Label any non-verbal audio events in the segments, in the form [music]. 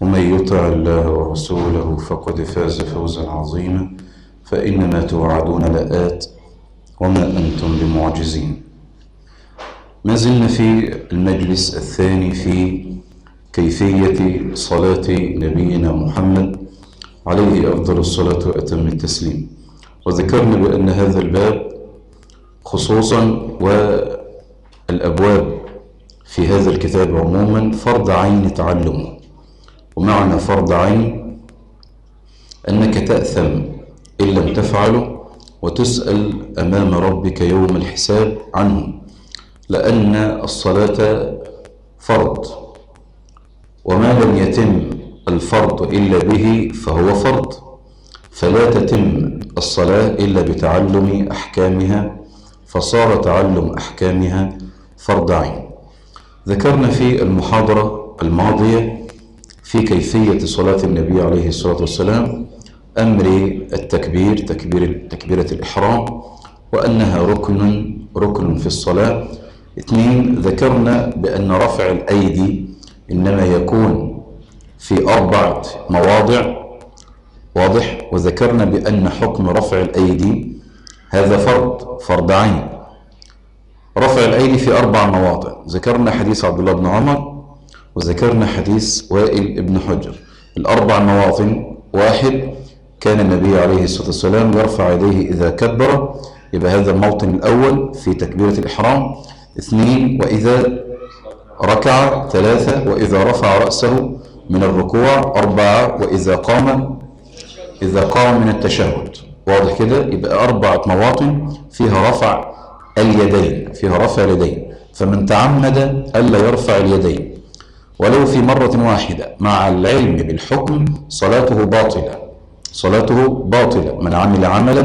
ومن يطع الله ورسوله فقد فاز فوزا عظيما فإنما توعدون لآت وما أنتم بمعجزين. ما زلنا في المجلس الثاني في كيفية صلاة نبينا محمد عليه أفضل الصلاة وأتم التسليم. وذكرنا بأن هذا الباب خصوصا والأبواب في هذا الكتاب عموما فرض عين تعلمه. ومعنى فرض عين أنك تأثم إن لم تفعله وتسأل أمام ربك يوم الحساب عنه لأن الصلاة فرض. وما لم يتم الفرض إلا به فهو فرض. فلا تتم الصلاة إلا بتعلم أحكامها فصار تعلم أحكامها فرض عين. ذكرنا في المحاضرة الماضية في كيفية صلاة النبي عليه الصلاة والسلام أمر التكبير تكبير تكبيرة الإحرام وأنها ركن ركن في الصلاة. اثنين ذكرنا بأن رفع الأيدي إنما يكون في أربعة مواضع. واضح؟ وذكرنا بأن حكم رفع الأيدي هذا فرض فرض عين. رفع الأيدي في أربع مواضع. ذكرنا حديث عبد الله بن عمر وذكرنا حديث وائل ابن حجر. الأربع مواطن واحد كان النبي عليه الصلاة والسلام يرفع يديه إذا كبر يبقى هذا الموطن الأول في تكبيرة الإحرام. اثنين وإذا ركع ثلاثة وإذا رفع رأسه من الركوع أربعة وإذا قام إذا قام من التشهد. واضح كده؟ يبقى أربعة مواطن فيها رفع اليدين فيها رفع اليدين. فمن تعمد ألا يرفع اليدين. ولو في مرة واحدة مع العلم بالحكم صلاته باطلة. صلاته باطلة. من عمل عملا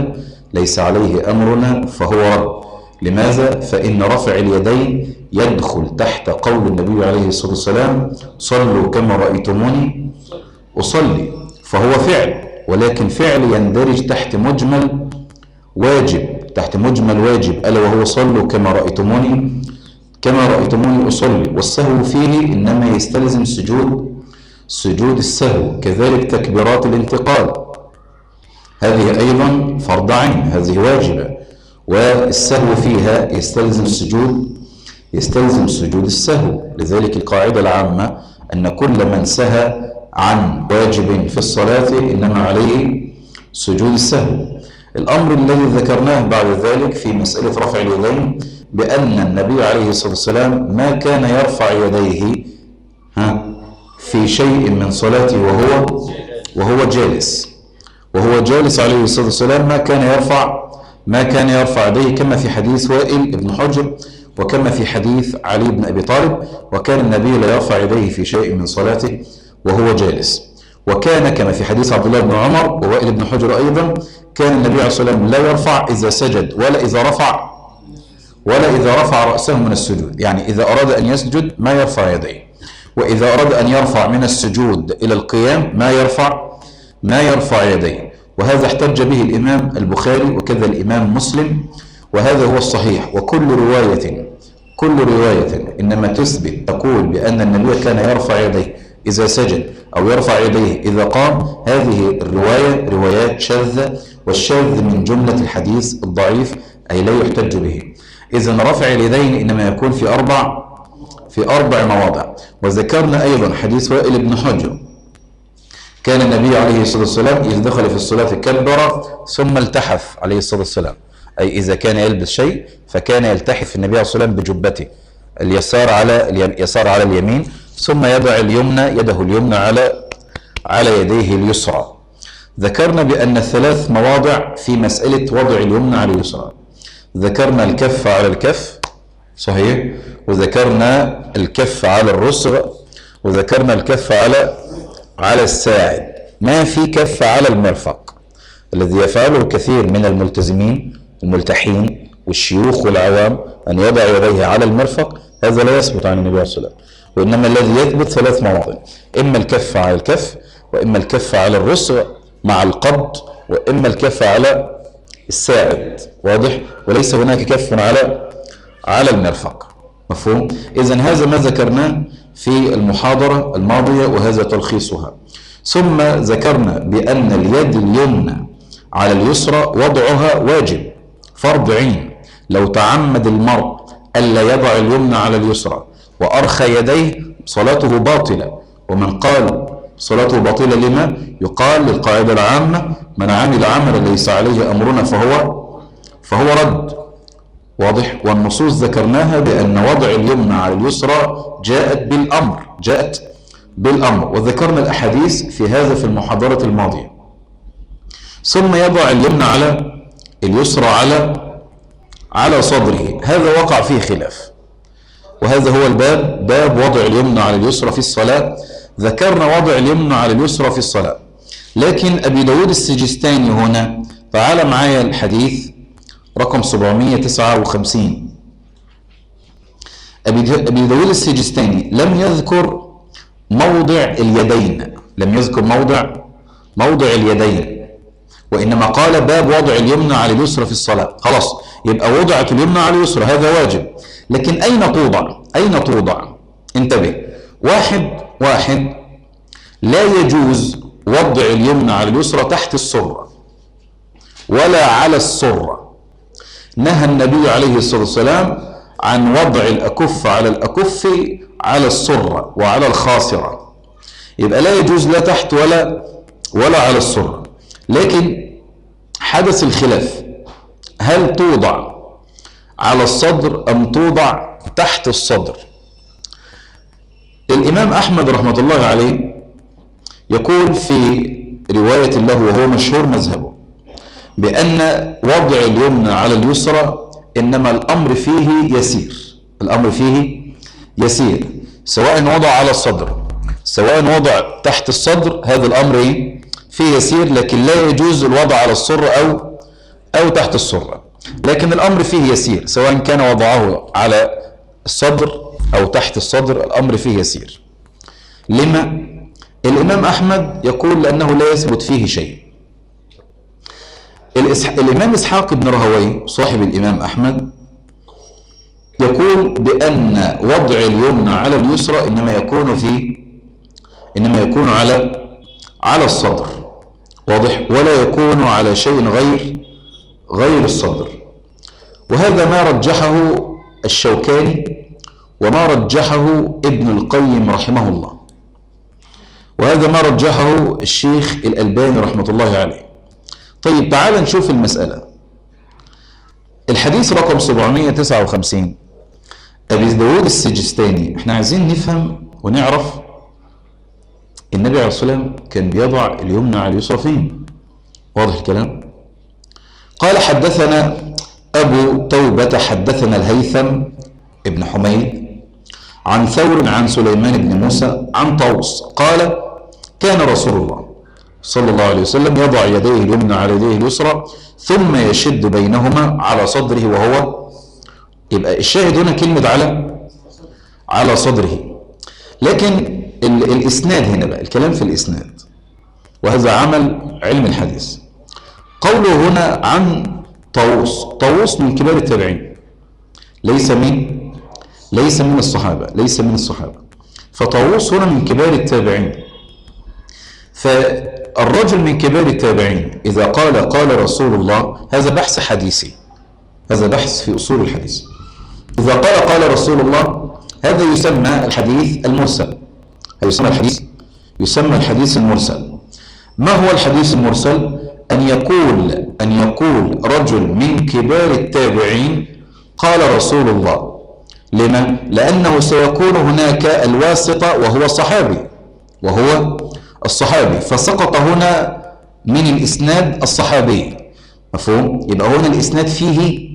ليس عليه أمرنا فهو رد لماذا؟ فإن رفع اليدين يدخل تحت قول النبي عليه الصلاة والسلام صلوا كما رأيتموني أصلي. فهو فعل ولكن فعل يندرج تحت مجمل واجب تحت مجمل واجب ألا وهو صلوا كما رأيتموني كما رأيتموني أصلي والسهو فيه إنما يستلزم سجود سجود السهو كذلك تكبيرات الانتقال. هذه أيضا فرض عين هذه واجبة. والسهو فيها يستلزم سجود يستلزم سجود السهو. لذلك القاعدة العامة أن كل من سهى عن واجب في الصلاة إنما عليه سجود السهو. الأمر الذي ذكرناه بعد ذلك في مسألة رفع اليدين بأن النبي عليه الصلاة والسلام ما كان يرفع يديه ها في شيء من صلاته وهو وهو جالس. وهو جالس عليه الصلاة والسلام ما كان يرفع ما كان يرفع يديه كما في حديث وائل بن حجر وكما في حديث علي بن أبي طالب وكان النبي لا يرفع يديه في شيء من صلاته وهو جالس. وكان كما في حديث عبد الله بن عمر ووائل بن حجر أيضا كان النبي عليه الصلاة والسلام لا يرفع إذا سجد ولا إذا رفع. ولا إذا رفع رأسه من السجود. يعني إذا أراد أن يسجد ما يرفع يديه. وإذا أراد أن يرفع من السجود إلى القيام ما يرفع ما يرفع يديه. وهذا احتج به الإمام البخاري وكذا الإمام مسلم. وهذا هو الصحيح. وكل رواية كل رواية إنما تثبت تقول بأن النبي كان يرفع يديه إذا سجد أو يرفع يديه إذا قام. هذه الرواية روايات شاذة والشاذ من جملة الحديث الضعيف أي لا يحتج به. إذا رفع اليدين إنما يكون في أربع في أربع مواضع. وذكرنا أيضا حديث وائل بن حجر. كان النبي عليه الصلاة والسلام إذا دخل في الصلاة كبر ثم التحف عليه الصلاة والسلام. أي إذا كان يلبس شيء فكان يلتحف النبي عليه الصلاة والسلام بجبته. اليسار على اليسار على اليمين ثم يضع اليمنى يده اليمنى على على يديه اليسرى. ذكرنا بأن ثلاث مواضع في مسألة وضع اليمنى على اليسرى. ذكرنا الكف على الكف صحيح؟ وذكرنا الكف على الرسغ وذكرنا الكف على على الساعد. ما في كف على المرفق. الذي يفعله الكثير من الملتزمين الملتحين والشيوخ والعوام أن يضع يديه على المرفق هذا لا يثبت عن النبي صلى الله عليه وسلم. وإنما الذي يثبت ثلاث مواضع إما الكف على الكف وإما الكف على الرسغ مع القبض وإما الكف على الساعد واضح؟ وليس هناك كف على على المرفق. مفهوم؟ إذا هذا ما ذكرناه في المحاضرة الماضية وهذا تلخيصها. ثم ذكرنا بأن اليد اليمنى على اليسرى وضعها واجب فرض عين. لو تعمد المرء ألا يضع اليمنى على اليسرى وأرخى يديه صلاته باطلة. ومن قال صلاته باطلة لما يقال للقاعدة العامة من عمل عملا ليس عليه أمرنا فهو فهو رد. واضح. والنصوص ذكرناها بأن وضع اليمنى على اليسرى جاءت بالأمر جاءت بالأمر. وذكرنا الأحاديث في هذا في المحاضرة الماضية. ثم يضع اليمنى على اليسرى على على صدره. هذا وقع فيه خلاف. وهذا هو الباب باب وضع اليمنى على اليسرى في الصلاة. ذكرنا وضع اليمنى على اليسرى في الصلاة. لكن أبي داود السجستاني هنا تعال معايا الحديث رقم 759 أبي داود السجستاني لم يذكر موضع اليدين. لم يذكر موضع موضع اليدين. وإنما قال باب وضع اليمنى على اليسرى في الصلاة. خلاص يبقى وضعت اليمنى على اليسرى هذا واجب. لكن أين توضع؟ أين توضع؟ انتبه. واحد واحد لا يجوز وضع اليمنى على اليسرى تحت السرة ولا على السرة. نهى النبي عليه الصلاة والسلام عن وضع الأكف على الأكف على السرة وعلى الخاصرة. يبقى لا يجوز لا تحت ولا ولا على السرة. لكن حدث الخلاف. هل توضع على الصدر أم توضع تحت الصدر؟ الإمام أحمد رحمة الله عليه يقول في رواية له وهو مشهور مذهبه بأن وضع اليمنى على اليسرى إنما الأمر فيه يسير الأمر فيه يسير سواء وضع على الصدر سواء وضع تحت الصدر هذا الأمر؟ فيه يسير لكن لا يجوز الوضع على السرة أو أو تحت السرة لكن الأمر فيه يسير سواء كان وضعه على الصدر أو تحت الصدر الأمر فيه يسير. لما؟ الإمام أحمد يقول لأنه لا يثبت فيه شيء. الإمام إسحاق بن رهوي صاحب الإمام أحمد يقول بأن وضع اليمنى على اليسرى إنما يكون في إنما يكون على على الصدر. واضح؟ ولا يكون على شيء غير غير الصدر. وهذا ما رجحه الشوكاني وما رجحه ابن القيم رحمه الله. وهذا ما رجحه الشيخ الألباني رحمة الله عليه. طيب تعال نشوف المسألة. الحديث رقم 759 أبي داود السجستاني إحنا عايزين نفهم ونعرف النبي عليه الصلاة والسلام كان بيضع اليمنى على اليسرى فين؟ واضح الكلام؟ قال حدثنا أبو توبة حدثنا الهيثم ابن حميد عن ثور عن سليمان بن موسى عن طوس قال كان رسول الله صلى الله عليه وسلم يضع يديه اليمنى على يديه اليسرى ثم يشد بينهما على صدره وهو يبقى الشاهد هنا كلمة على على صدره. لكن الإسناد هنا بقى الكلام في الإسناد. وهذا عمل علم الحديث. قوله هنا عن طاووس طاووس من كبار التابعين ليس من ليس من الصحابة ليس من الصحابة. فطاووس هنا من كبار التابعين. فالرجل من كبار التابعين إذا قال قال رسول الله هذا بحث حديثي. هذا بحث في أصول الحديث. إذا قال قال رسول الله هذا يسمى الحديث المرسل. يسمى الحديث يسمى الحديث المرسل. ما هو الحديث المرسل؟ أن يقول أن يقول رجل من كبار التابعين قال رسول الله. لمن؟ لأنه سيكون هناك الواسطة وهو الصحابي وهو الصحابي. فسقط هنا من الإسناد الصحابي. مفهوم؟ يبقى هنا الإسناد فيه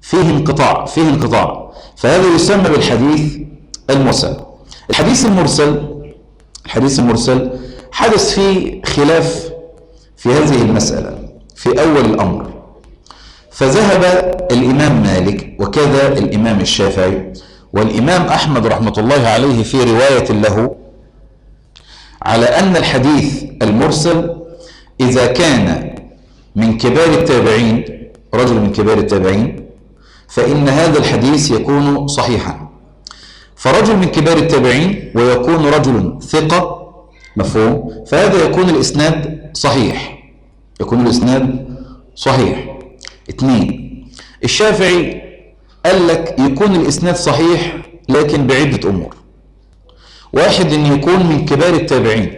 فيه انقطاع فيه انقطاع. فهذا يسمى بالحديث المرسل. الحديث المرسل الحديث المرسل حدث فيه خلاف في هذه المسألة في أول الأمر. فذهب الإمام مالك وكذا الإمام الشافعي والإمام أحمد رحمة الله عليه في رواية له على أن الحديث المرسل إذا كان من كبار التابعين رجل من كبار التابعين فإن هذا الحديث يكون صحيحا. فرجل من كبار التابعين ويكون رجل ثقة مفهوم؟ فهذا يكون الإسناد صحيح. يكون الإسناد صحيح. اثنين. الشافعي قال لك يكون الإسناد صحيح لكن بعدة أمور. واحد أن يكون من كبار التابعين.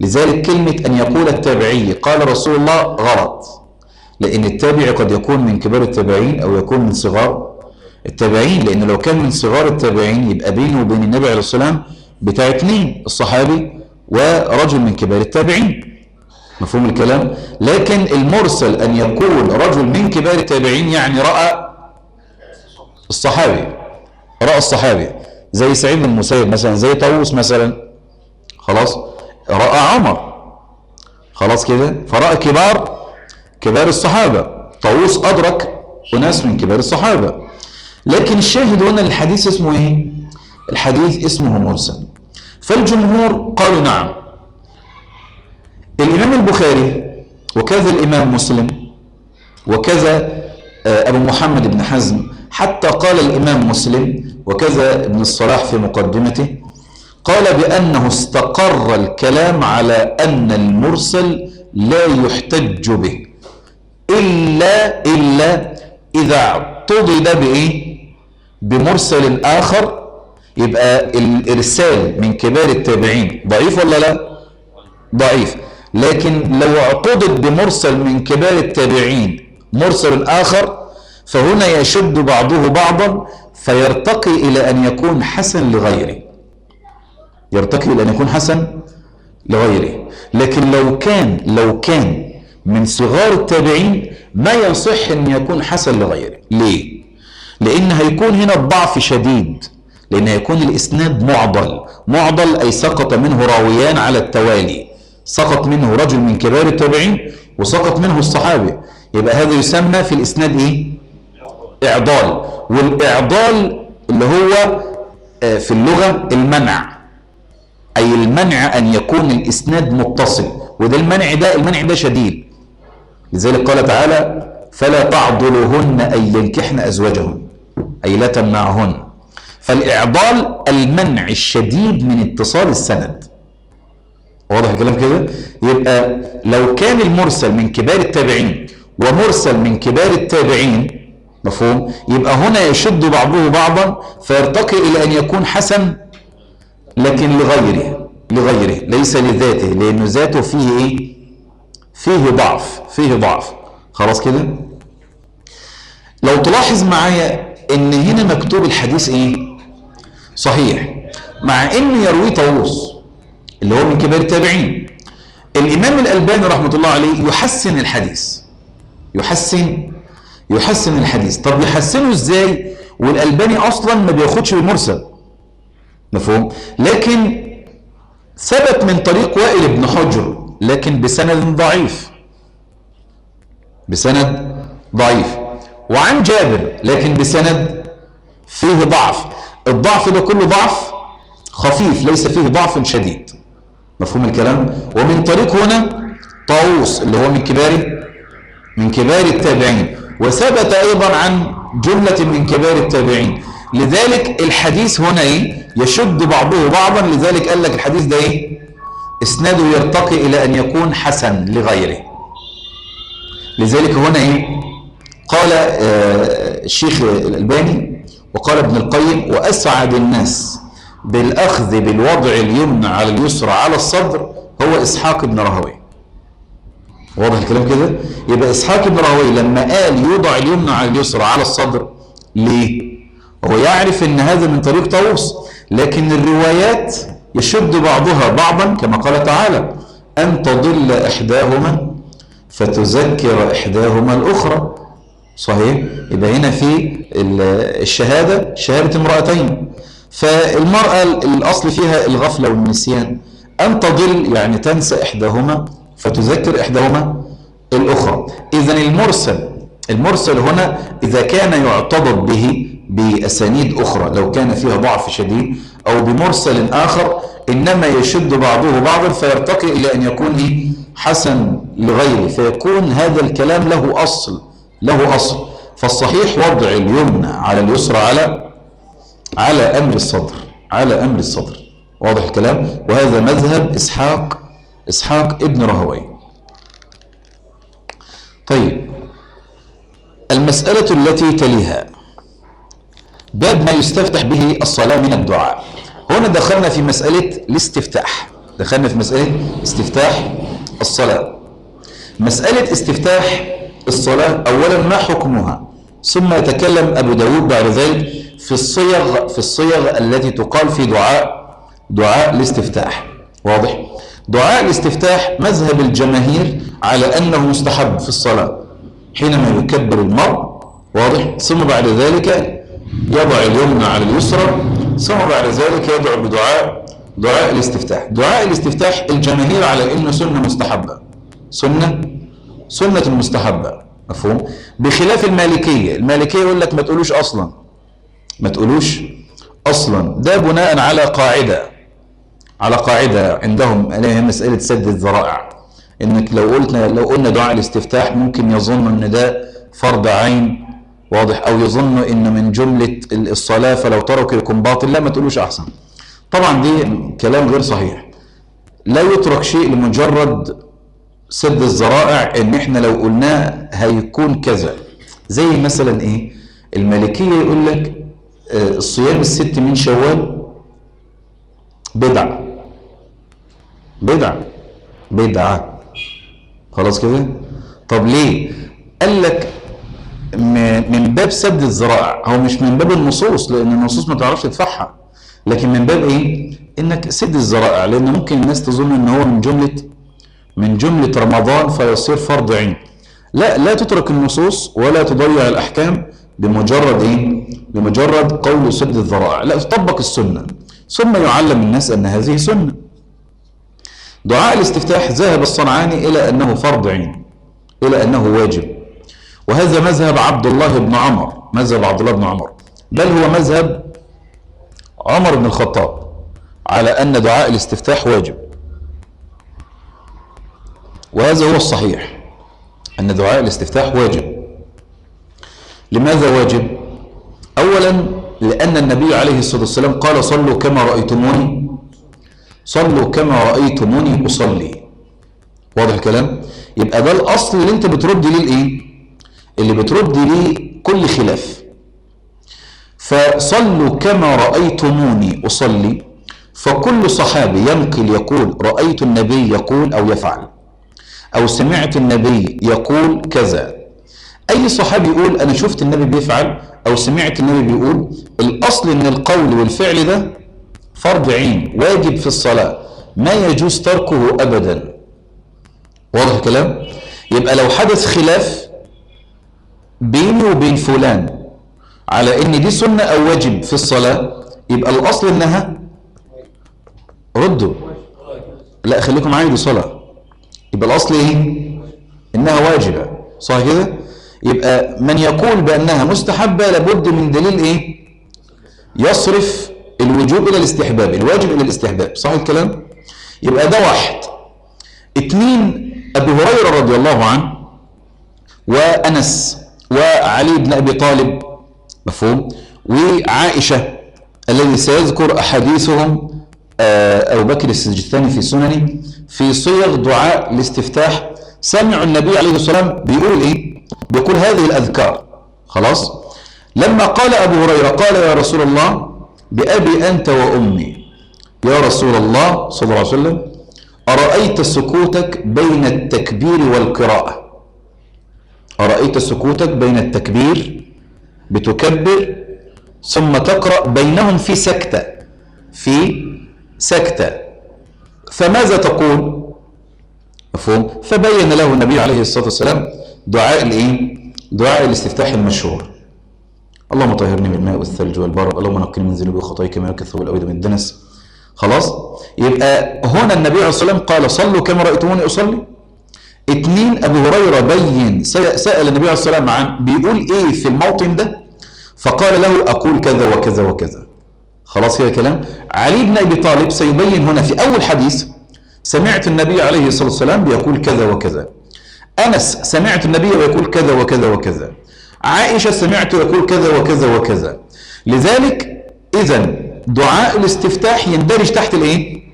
لذلك كلمة أن يقول التابعي قال رسول الله غلط. لأن التابع قد يكون من كبار التابعين أو يكون من صغار التابعين. لأن لو كان من صغار التابعين يبقى بينه وبين النبي عليه السلام بتاع اثنين الصحابي ورجل من كبار التابعين. مفهوم الكلام؟ لكن المرسل أن يقول رجل من كبار التابعين يعني رأى الصحابي رأى الصحابي. زي سعيد بن المسيب مثلا زي طاووس مثلا. خلاص؟ رأى عمر. خلاص كده؟ فرأى كبار كبار الصحابة. طاووس أدرك أناس من كبار الصحابة. لكن الشاهد هنا الحديث اسمه إيه؟ الحديث اسمه مرسل. فالجمهور قالوا نعم. الإمام البخاري وكذا الإمام مسلم وكذا أبو محمد بن حزم حتى قال الإمام مسلم وكذا ابن الصلاح في مقدمته قال بأنه استقر الكلام على أن المرسل لا يحتج به إلا إلا إذا اعتضد بإيه بمرسل آخر يبقى الإرسال من كبار التابعين ضعيف ولا لا؟ ضعيف. لكن لو اعتضد بمرسل من كبار التابعين مرسل آخر فهنا يشد بعضه بعضا فيرتقي إلى أن يكون حسن لغيره. يرتقي إلى أن يكون حسن لغيره. لكن لو كان لو كان من صغار التابعين ما يصح أن يكون حسن لغيره. ليه؟ لأن هيكون هنا الضعف شديد. لأن هيكون الإسناد معضل. معضل أي سقط منه راويان على التوالي. سقط منه رجل من كبار التابعين وسقط منه الصحابي. يبقى هذا يسمى في الإسناد إيه؟ إعضال. والإعضال اللي هو في اللغة المنع. أي المنع أن يكون الإسناد متصل. وده المنع ده المنع ده شديد. لذلك قال تعالى فلا تعضلوهن أي ينكحن أزواجهن. أي لا تمنعهن. فالإعضال المنع الشديد من اتصال السند. واضح الكلام كده؟ يبقى لو كان المرسل من كبار التابعين ومرسل من كبار التابعين مفهوم؟ يبقى هنا يشد بعضه بعضا فيرتقي إلى أن يكون حسن لكن لغيره لغيره ليس لذاته لأنه ذاته فيه إيه؟ فيه ضعف فيه ضعف. خلاص كده؟ لو تلاحظ معايا إن هنا مكتوب الحديث إيه؟ صحيح. مع إن يروي طاووس اللي هو من كبار التابعين. الإمام الألباني رحمة الله عليه يحسن الحديث. يحسن يحسن الحديث. طب يحسنه إزاي؟ والألباني أصلا ما بياخدش بالمرسل. مفهوم؟ لكن ثبت من طريق وائل بن حجر لكن بسند ضعيف. بسند ضعيف. وعن جابر لكن بسند فيه ضعف. الضعف ده كله ضعف خفيف ليس فيه ضعف شديد. مفهوم الكلام؟ ومن طريق هنا طاووس اللي هو من كبار من كبار التابعين. وثبت أيضا عن جملة من كبار التابعين. لذلك الحديث هنا إيه؟ يشد بعضه بعضا. لذلك قال لك الحديث ده إيه؟ إسناده يرتقي إلى أن يكون حسن لغيره. لذلك هنا إيه؟ قال آه الشيخ الألباني وقال ابن القيم وأسعد الناس. بالأخذ بالوضع اليمنى على اليسرى على الصدر هو إسحاق بن راهويه واضح الكلام كده؟ يبقى إسحاق بن راهوي لما قال يوضع اليمنى على اليسرى على الصدر ليه؟ هو يعرف إن هذا من طريق طاووس لكن الروايات يشد بعضها بعضا كما قال تعالى أن تضل إحداهما فتذكر إحداهما الأخرى. صحيح؟ يبقى هنا في الشهادة شهادة امرأتين. فالمرأة الأصل فيها الغفلة والنسيان. أن تضل يعني تنسى إحداهما فتذكر إحداهما الأخرى. إذا المرسل المرسل هنا إذا كان يعتضد به بأسانيد أخرى لو كان فيها ضعف شديد أو بمرسل آخر إنما يشد بعضه بعضا فيرتقي إلى أن يكون حسن لغيره فيكون هذا الكلام له أصل له أصل. فالصحيح وضع اليمنى على اليسرى على على أمر الصدر على أمر الصدر. واضح الكلام؟ وهذا مذهب إسحاق إسحاق ابن رهوي طيب المسألة التي تليها. باب ما يستفتح به الصلاة من الدعاء. هنا دخلنا في مسألة الاستفتاح. دخلنا في مسألة استفتاح الصلاة. مسألة استفتاح الصلاة أولا ما حكمها؟ ثم يتكلم أبو داود بعد ذلك في الصيغ في الصيغ التي تقال في دعاء دعاء الاستفتاح. واضح؟ دعاء الاستفتاح مذهب الجماهير على أنه مستحب في الصلاة حينما يكبر المرء. واضح؟ ثم بعد ذلك يضع اليمنى على اليسرى ثم بعد ذلك يدعو بدعاء دعاء الاستفتاح. دعاء الاستفتاح الجماهير على انه سنة مستحبة. سنة؟ سنة مستحبة. مفهوم؟ بخلاف المالكية. المالكية يقول لك ما تقولوش أصلا. ما تقولوش أصلا. ده بناء على قاعدة. على قاعدة. عندهم هي مسألة سد الذرائع. إنك لو قلنا لو قلنا دعاء الاستفتاح ممكن يظن إن ده فرض عين واضح أو يظن إن من جملة الصلاة فلو ترك يكون باطل لا ما تقولوش أحسن. طبعا دي كلام غير صحيح. لا يترك شيء لمجرد سد الذرائع إن إحنا لو قلناه هيكون كذا. زي مثلا إيه؟ المالكية يقول لك الصيام الست من شوال بدعه بدعة بدعة خلاص كده؟ طب ليه؟ قال لك من باب سد الذرائع. هو مش من باب النصوص لأن النصوص ما تعرفش تدفعها. لكن من باب إيه؟ إنك سد الذرائع. لأن ممكن الناس تظن إن هو من جملة من جملة رمضان فيصير فرض عين. لا لا تترك النصوص ولا تضيع الأحكام بمجرد إيه؟ بمجرد قول سد الذرائع. لا تطبق السنة. ثم يعلم الناس أن هذه سنة. دعاء الاستفتاح ذهب الصنعاني إلى أنه فرض عين إلى أنه واجب. وهذا مذهب عبد الله بن عمر. مذهب عبد الله بن عمر. بل هو مذهب عمر بن الخطاب على أن دعاء الاستفتاح واجب. وهذا هو الصحيح أن دعاء الاستفتاح واجب. لماذا واجب؟ أولا لأن النبي عليه الصلاة والسلام قال صلوا كما رأيتموني صلوا كما رأيتموني أصلي. واضح الكلام؟ يبقى ده الأصل اللي أنت بترد ليه الايه اللي بترد ليه كل خلاف. فصلوا كما رأيتموني أصلي فكل صحابي ينقل يقول رأيت النبي يقول أو يفعل. أو سمعت النبي يقول كذا. أي صحابي يقول أنا شفت النبي بيفعل أو سمعت النبي بيقول الأصل إن القول والفعل ده فرض عين واجب في الصلاة ما يجوز تركه أبدا. واضح الكلام؟ يبقى لو حدث خلاف بيني وبين فلان على إن دي سنة أو واجب في الصلاة يبقى الأصل إنها ردوا لا خليكم معايا دي صلاة. يبقى الأصل إيه؟ إنها واجبة صح كده؟ يبقى من يقول بأنها مستحبة لابد من دليل إيه؟ يصرف الوجوب إلى الاستحباب الواجب إلى الاستحباب صح الكلام؟ يبقى ده واحد. اتنين أبي هريرة رضي الله عنه وأنس وعلي بن أبي طالب مفهوم؟ وعائشة الذي سيذكر أحاديثهم أبو بكر السجستاني في سننه في صيغ دعاء الاستفتاح سمعوا النبي عليه الصلاة والسلام بيقول إيه؟ بيقول هذه الأذكار. خلاص؟ لما قال أبو هريرة قال يا رسول الله بأبي أنت وأمي. يا رسول الله صلى الله عليه وسلم أرأيت سكوتك بين التكبير والقراءة؟ أرأيت سكوتك بين التكبير بتكبر ثم تقرأ بينهم في سكتة في سكتة. فماذا تقول؟ مفهوم؟ فبين له النبي عليه الصلاة والسلام دعاء الإيه؟ دعاء الاستفتاح المشهور. اللهم طهرني من الماء والثلج والبرد اللهم نقني من ذنوبي وخطاياي كما يكثر الأود من الدنس. خلاص؟ يبقى هنا النبي عليه الصلاة والسلام قال صلوا كما رأيتموني أصلي. اتنين أبو هريرة بين سأل النبي عليه الصلاة والسلام عن بيقول إيه في الموطن ده؟ فقال له أقول كذا وكذا وكذا. خلاص كده كلام. علي بن أبي طالب سيبين هنا في أول حديث سمعت النبي عليه الصلاة والسلام بيقول كذا وكذا. أنس سمعت النبي يقول كذا وكذا وكذا. عائشة سمعت يقول كذا وكذا وكذا. لذلك إذا دعاء الاستفتاح يندرج تحت الإيه؟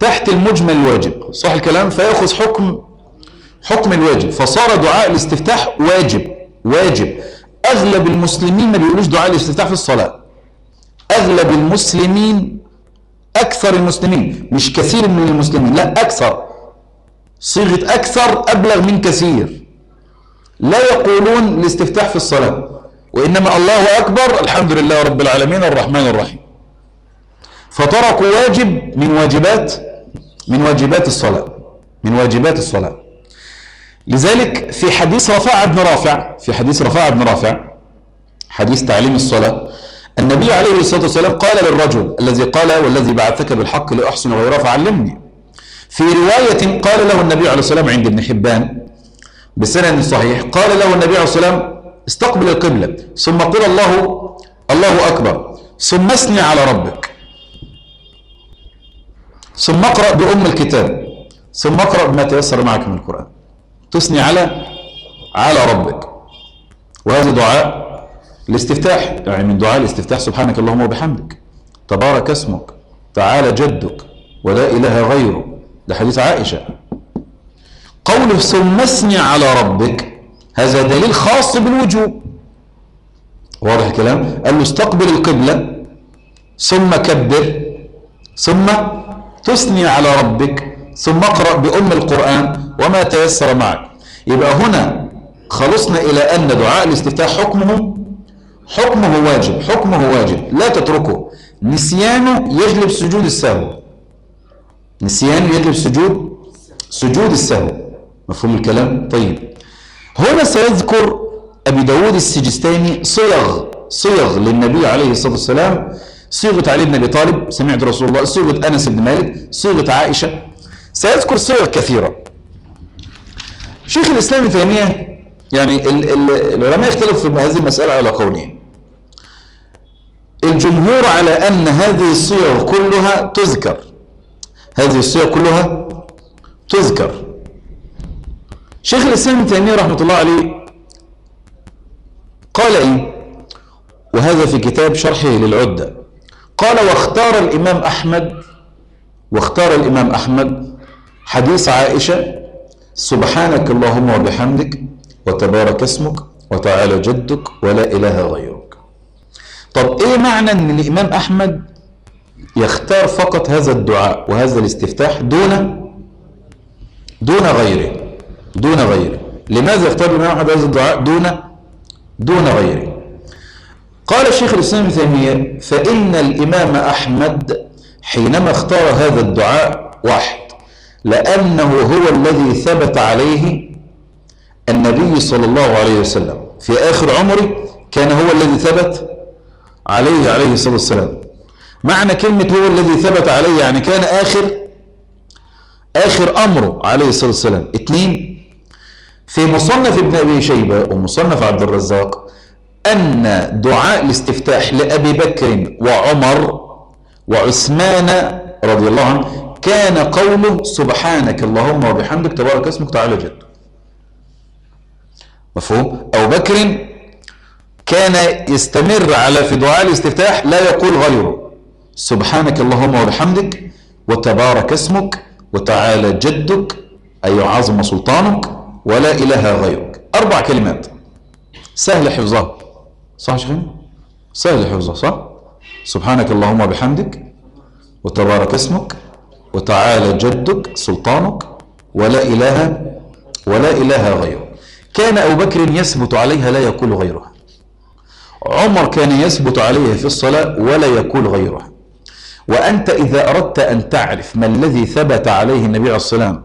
تحت المجمل الواجب. صح الكلام؟ فيأخذ حكم حكم الواجب. فصار دعاء الاستفتاح واجب واجب. أغلب المسلمين ما بيقولوش دعاء الاستفتاح في الصلاة. أغلب المسلمين أكثر المسلمين مش كثير من المسلمين لا أكثر. صيغة أكثر أبلغ من كثير. لا يقولون الاستفتاح في الصلاة وإنما الله أكبر الحمد لله رب العالمين الرحمن الرحيم. فتركوا واجب من واجبات من واجبات الصلاة من واجبات الصلاة. لذلك في حديث رفاعة بن رافع في حديث رفاعة بن رافع حديث تعليم الصلاة النبي عليه الصلاة والسلام قال للرجل الذي قال والذي بعثك بالحق لأحسن غيره فعلمني. في رواية قال له النبي عليه الصلاة والسلام عند ابن حبان بسند صحيح قال له النبي عليه الصلاة والسلام استقبل القبلة ثم قل الله الله أكبر ثم اثني على ربك. ثم اقرأ بأم الكتاب ثم اقرأ بما تيسر معك من القرآن تثني على على ربك. وهذا دعاء الاستفتاح يعني من دعاء الاستفتاح سبحانك اللهم وبحمدك. تبارك اسمك تعالى جدك ولا إله غيره ده حديث عائشة. قوله ثم اثني على ربك. هذا دليل خاص بالوجوب. واضح الكلام؟ قال له استقبل القبلة ثم كبر ثم تثني على ربك ثم اقرأ بأم القرآن وما تيسر معك. يبقى هنا خلصنا إلى أن دعاء الاستفتاح حكمه حكمه واجب حكمه واجب. لا تتركه. نسيانه يجلب سجود السهو. نسيانه يجلب سجود سجود السهو. مفهوم الكلام؟ طيب. هنا سيذكر أبي داود السجستاني صيغ صيغ للنبي عليه الصلاة والسلام. صيغة علي بن أبي طالب سمعت رسول الله. صيغة أنس بن مالك صيغة عائشة. سيذكر صيغ كثيرة. شيخ الإسلام تيمية يعني العلماء اختلفوا في هذه المسألة على قولين. الجمهور على أن هذه الصيغ كلها تذكر. هذه الصيغ كلها تذكر. شيخ الإسلام ابن تيمية رحمة الله عليه قال إيه؟ وهذا في كتاب شرحه للعدة. قال واختار الإمام أحمد واختار الإمام أحمد حديث عائشة سبحانك اللهم وبحمدك وتبارك اسمك وتعالى جدك ولا إله غيرك. طب إيه معنى أن الإمام أحمد يختار فقط هذا الدعاء وهذا الاستفتاح دون دون غيره؟ دون غيره. لماذا يختار الإمام أحمد هذا الدعاء دون دون غيره؟ قال الشيخ الإسلام ابن تيمية فإن الإمام أحمد حينما اختار هذا الدعاء واحد لأنه هو الذي ثبت عليه النبي صلى الله عليه وسلم في آخر عمره كان هو الذي ثبت عليه عليه الصلاة والسلام. معنى كلمة هو الذي ثبت عليه يعني كان آخر آخر أمره عليه الصلاة والسلام. اثنين في مصنف ابن أبي شيبة ومصنف عبد الرزاق أن دعاء الاستفتاح لأبي بكر وعمر وعثمان رضي الله عنه كان قوله سبحانك اللهم وبحمدك تبارك اسمك تعالى جد. مفهوم؟ أبو بكر كان يستمر على في دعاء الاستفتاح لا يقول غيره. سبحانك اللهم وبحمدك وتبارك اسمك وتعالى جدك أي عظم سلطانك ولا إله غيرك. أربع كلمات. سهل حفظها. صح شيخين سهل حفظها صح؟ سبحانك اللهم وبحمدك وتبارك اسمك وتعالى جدك سلطانك ولا إله ولا إله غيره كان أبو بكر يثبت عليها لا يقول غيرها. عمر كان يثبت عليها في الصلاة ولا يقول غيرها. وأنت إذا أردت أن تعرف ما الذي ثبت عليه النبي عليه والسلام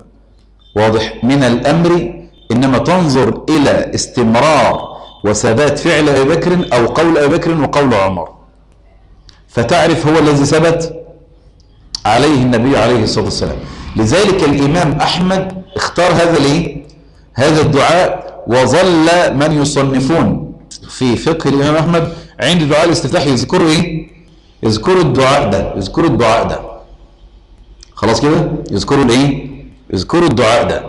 واضح من الأمر إنما تنظر إلى استمرار وثبات فعل أبي بكر أو قول أبي بكر وقول عمر. فتعرف هو الذي ثبت عليه النبي عليه الصلاة والسلام. لذلك الإمام أحمد اختار هذا ليه؟ هذا الدعاء وظل من يصنفون. في فقه الإمام أحمد عند دعاء الاستفتاح يذكروا إيه؟ يذكروا الدعاء ده يذكروا الدعاء ده. خلاص كده؟ يذكروا الإيه؟ يذكروا الدعاء ده.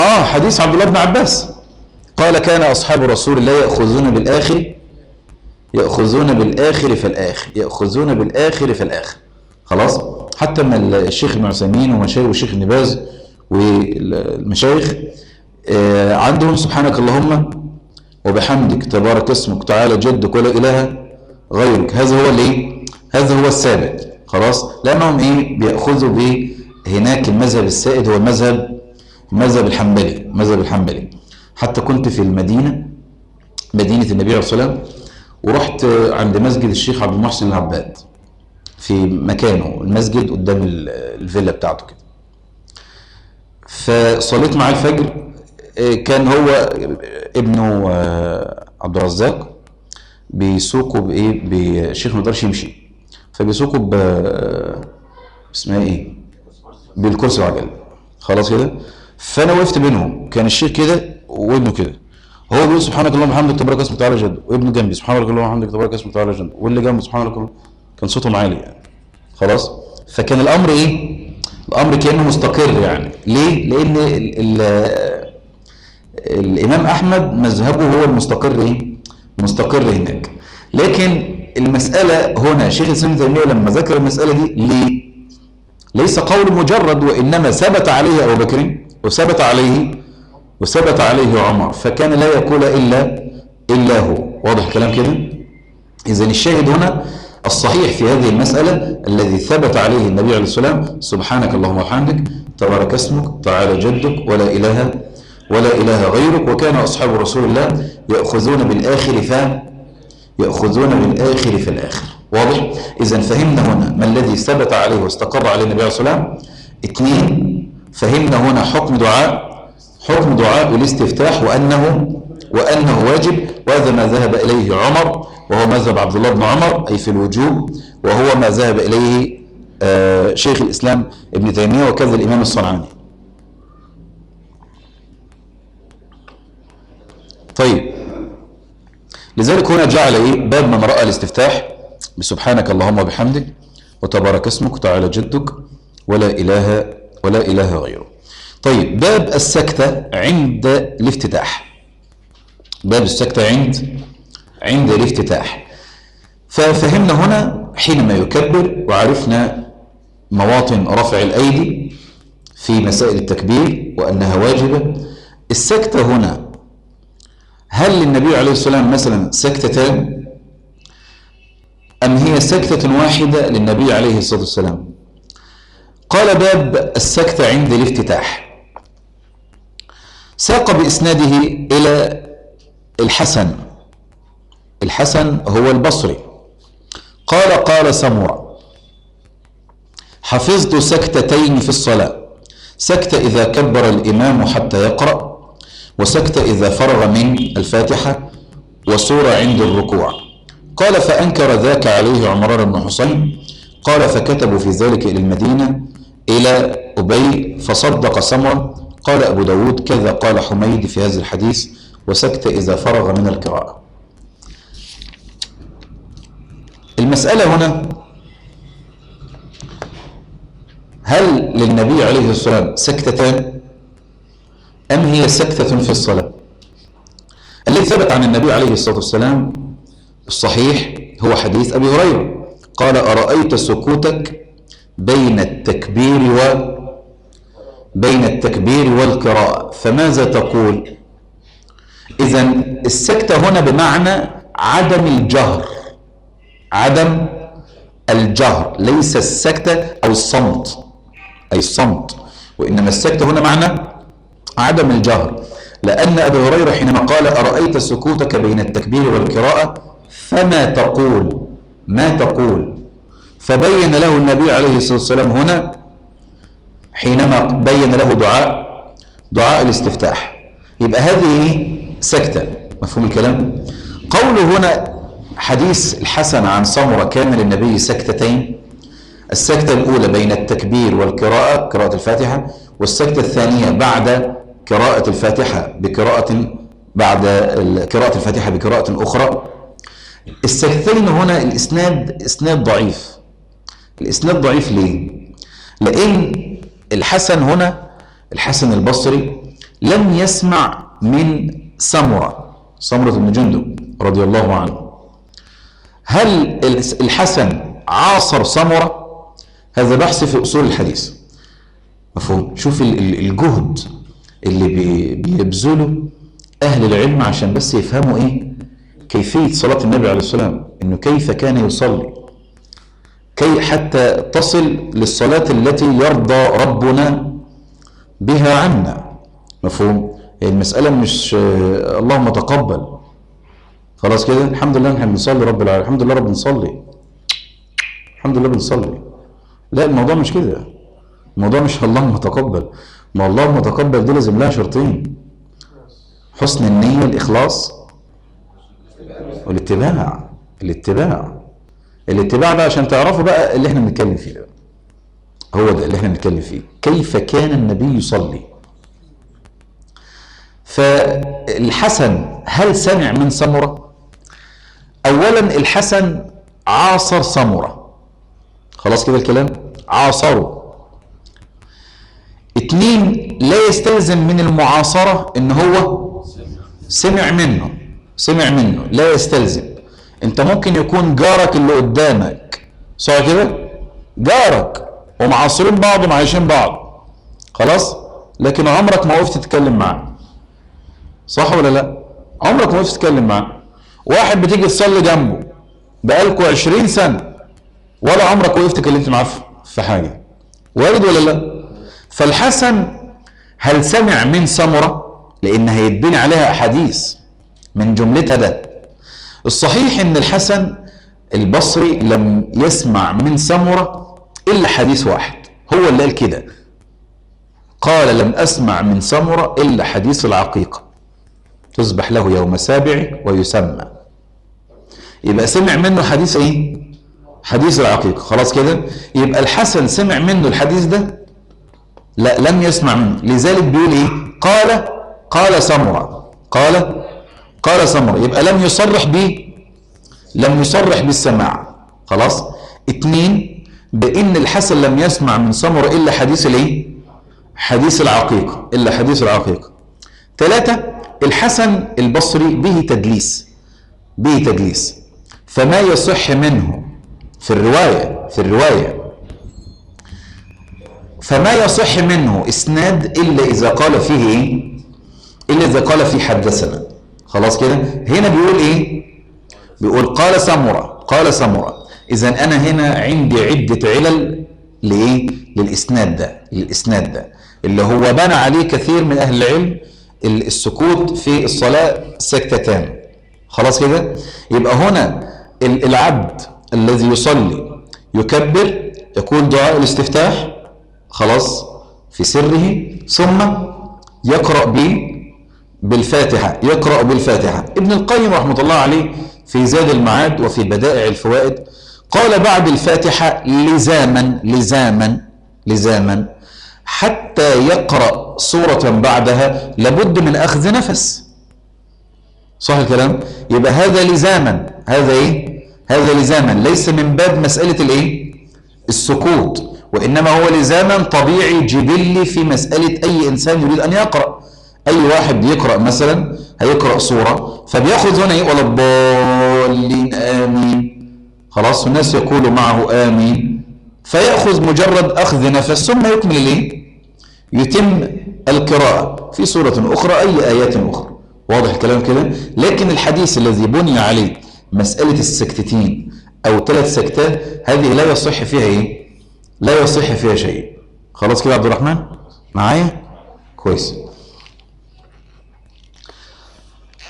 آه حديث عبد الله بن عباس. قال كان أصحاب رسول الله يأخذون بالآخر يأخذون بالآخر فالآخر يأخذون بالآخر فالآخر خلاص؟ حتى ما الشيخ ابن عثيمين ومشايخ والشيخ ابن باز والمشايخ آه، عندهم سبحانك اللهم وبحمدك تبارك اسمك تعالى جدك ولا إله غيرك. هذا هو الايه هذا هو الثابت. خلاص؟ لأنهم إيه؟ بيأخذوا به هناك المذهب السائد هو المذهب المذهب الحنبلي المذهب الحنبلي. حتى كنت في المدينة مدينة النبي عليه الصلاة والسلام ورحت عند مسجد الشيخ عبد المحسن العباد. في مكانه المسجد قدام ال- الفيلا بتاعته كده. فصليت مع الفجر آه، كان هو ابنه آه، عبد الرزاق بيسوقوا بإيه؟ بالشيخ ما يقدرش يمشي. فبيسوقوا ب اسمها إيه؟ بالكرسي العجل خلاص كده؟ فأنا وقفت بينهم. كان الشيخ كده وابنه كده. هو بيقول سبحانك اللهم وبحمدك تبارك اسمك تعالى جد وابنه جنبي. سبحانك اللهم وبحمدك تبارك اسمك تعالى جد واللي جنبه سبحانك اللهم كان صوتهم عالي يعني. خلاص؟ فكان الأمر إيه؟ الأمر كأنه مستقر يعني. ليه؟ لأن ال ال الإمام أحمد مذهبه هو المستقر إيه؟ مستقر هناك. لكن المسألة هنا شيخ الإسلام ابن تيمية لما ذكر المسألة دي ليه؟ ليس قول مجرد وإنما ثبت عليه أبو بكر وثبت عليه وثبت عليه عمر. فكان لا يقول إلا إلا هو. واضح الكلام كده؟ اذا الشاهد هنا الصحيح في هذه المسألة الذي ثبت عليه النبي عليه والسلام سبحانك اللهم وبحمدك تبارك اسمك تعالى جدك ولا إله ولا إله غيرك وكان أصحاب رسول الله يأخذون بالآخر ف يأخذون بالآخر في الآخر واضح؟ إذا فهمنا هنا ما الذي ثبت عليه واستقر عليه النبي عليه والسلام اثنين فهمنا هنا حكم دعاء حكم دعاء الاستفتاح وأنه وأنه واجب وهذا ما ذهب إليه عمر وهو مذهب عبد الله بن عمر أي في الوجوب وهو ما ذهب إليه آه، شيخ الإسلام ابن تيمية وكذا الإمام الصنعاني. طيب. لذلك هنا جعل إيه باب من رأى الاستفتاح بسبحانك اللهم وبحمدك وتبارك اسمك وتعالى جدك ولا إله ولا إله غيره. طيب. باب السكتة عند الافتتاح. باب السكتة عند عند الافتتاح. ففهمنا هنا حينما يكبر وعرفنا مواطن رفع الأيدي في مسائل التكبير وأنها واجبة. السكتة هنا هل للنبي عليه الصلاة والسلام مثلا سكتتان؟ أم هي سكتة واحدة للنبي عليه الصلاة والسلام؟ قال باب السكتة عند الافتتاح. ساق بإسناده إلى الحسن. الحسن هو البصري. قال قال سمرة حفظت سكتتين في الصلاة. سكتة إذا كبر الإمام حتى يقرأ وسكتة إذا فرغ من الفاتحة وصورة عند الركوع. قال فأنكر ذاك عليه عمران بن حسين قال فكتبوا في ذلك إلى المدينة إلى أبي فصدق سمرة قال أبو داود كذا قال حميد في هذا الحديث وسكت إذا فرغ من القراءة. المسألة هنا هل للنبي عليه الصلاة والسلام سكتتان؟ أم هي سكتة في الصلاة؟ الذي ثبت عن النبي عليه الصلاة والسلام الصحيح هو حديث أبي هريرة. قال أرأيت سكوتك بين التكبير و بين التكبير والقراءة فماذا تقول؟ إذا السكتة هنا بمعنى عدم الجهر. عدم الجهر ليس السكتة أو الصمت. أي الصمت. وإنما السكتة هنا معنى عدم الجهر. لأن أبي هريرة حينما قال أرأيت سكوتك بين التكبير والقراءة؟ فما تقول؟ ما تقول؟ فبين له النبي عليه الصلاة والسلام هنا حينما بين له دعاء دعاء الاستفتاح. يبقى هذه سكتة. مفهوم الكلام؟ قوله هنا حديث الحسن عن سمرة كان للنبي سكتتين. السكتة الأولى بين التكبير والقراءة قراءة الفاتحة والسكتة الثانية بعد قراءة الفاتحة بقراءة بعد قراءة الفاتحة بقراءة أخرى. السكتين هنا الإسناد إسناد ضعيف. الإسناد ضعيف ليه؟ لأن الحسن هنا الحسن البصري لم يسمع من سمرة سمرة بن جندب رضي الله عنه. هل الحسن عاصر سمرة؟ هذا بحث في أصول الحديث. مفهوم؟ شوف الجهد اللي بيبذله أهل العلم عشان بس يفهموا إيه؟ كيفية صلاة النبي عليه السلام إنه كيف كان يصلي. كي حتى تصل للصلاة التي يرضى ربنا بها عنا. مفهوم؟ المسألة مش اللهم تقبل. خلاص كده؟ الحمد لله إحنا بنصلي رب العالمين. الحمد لله رب بنصلي الحمد لله بنصلي لا الموضوع مش كده. الموضوع مش [laughs] اللهم تقبل ما اللهم تقبل دي لازم لها شرطين. حسن النية الإخلاص والاتباع. الاتباع. الاتباع بقى عشان تعرفوا بقى اللي إحنا بنتكلم فيه ده. هو ده اللي إحنا بنتكلم فيه. كيف كان النبي يصلي؟ فالحسن هل سمع من سمرة؟ اولا الحسن عاصر سمرة خلاص كده الكلام؟ عاصره اتنين لا يستلزم من المعاصرة إن هو سمع منه سمع منه لا يستلزم. أنت ممكن يكون جارك اللي قدامك صح كده؟ جارك. ومعاصرين بعض ومعايشين بعض. خلاص؟ لكن عمرك ما وقفت تتكلم معاه. صح ولا لا؟ عمرك ما وقفت تتكلم معاه. واحد بتيجي تصلي جنبه بقالكوا 20 سنة ولا عمرك وقفت اتكلمت معاه في حاجة. وارد ولا لا؟ فالحسن هل سمع من سمرة؟ لأن هيتبني عليها أحاديث من جملتها ده. الصحيح إن الحسن البصري لم يسمع من سمرة إلا حديث واحد. هو اللي قال كده. قال لم أسمع من سمرة إلا حديث العقيقة. تصبح له يوم سابع ويسمى. يبقى سمع منه حديث إيه؟ حديث العقيقه خلاص كده؟ يبقى الحسن سمع منه الحديث ده؟ لا لم يسمع منه. لذلك بيقول إيه؟ قال قال سمرة. قال قال سمرة. يبقى لم يصرح به لم يصرح بالسماع. خلاص؟ اتنين بإن الحسن لم يسمع من سمرة إلا حديث الإيه؟ حديث العقيقه إلا حديث العقيقه ثلاثة الحسن البصري به تدليس. به تدليس. فما يصح منه في الرواية في الرواية. فما يصح منه إسناد إلا إذا قال فيه إيه إلا إذا قال فيه حدثنا. خلاص كده؟ هنا بيقول إيه؟ بيقول قال سمرة قال سمرة اذا أنا هنا عندي عدة علل لإيه؟ للإسناد ده للإسناد ده. اللي هو بنى عليه كثير من أهل العلم السكوت في الصلاة سكتتان. خلاص كده؟ يبقى هنا العبد الذي يصلي يكبر يقول دعاء الاستفتاح خلاص في سره ثم يقرأ به بالفاتحة يقرأ بالفاتحة. ابن القيم رحمة الله عليه في زاد المعاد وفي بدائع الفوائد قال بعد الفاتحة لزاما لزاما لزاما حتى يقرأ سورة بعدها لابد من أخذ نفس. صح الكلام؟ يبقى هذا لزاما. هذا إيه؟ هذا لزاما ليس من باب مسألة الإيه؟ السكوت وإنما هو لزاما طبيعي جبلي في مسألة أي إنسان يريد أن يقرأ. أي واحد يقرأ مثلا هيقرأ سورة فبيأخذ هنا إيه ولا الضالين آمين. خلاص الناس يقولوا معه آمين. فيأخذ مجرد أخذ نفس ثم يكمل الايه يتم القراءة في سورة أخرى أي آيات أخرى. واضح الكلام كده؟ لكن الحديث الذي بني عليه مسألة السكتتين أو ثلاث سكتات هذه لا يصح فيها إيه؟ لا يصح فيها شيء. خلاص كده عبد الرحمن؟ معايا؟ كويس.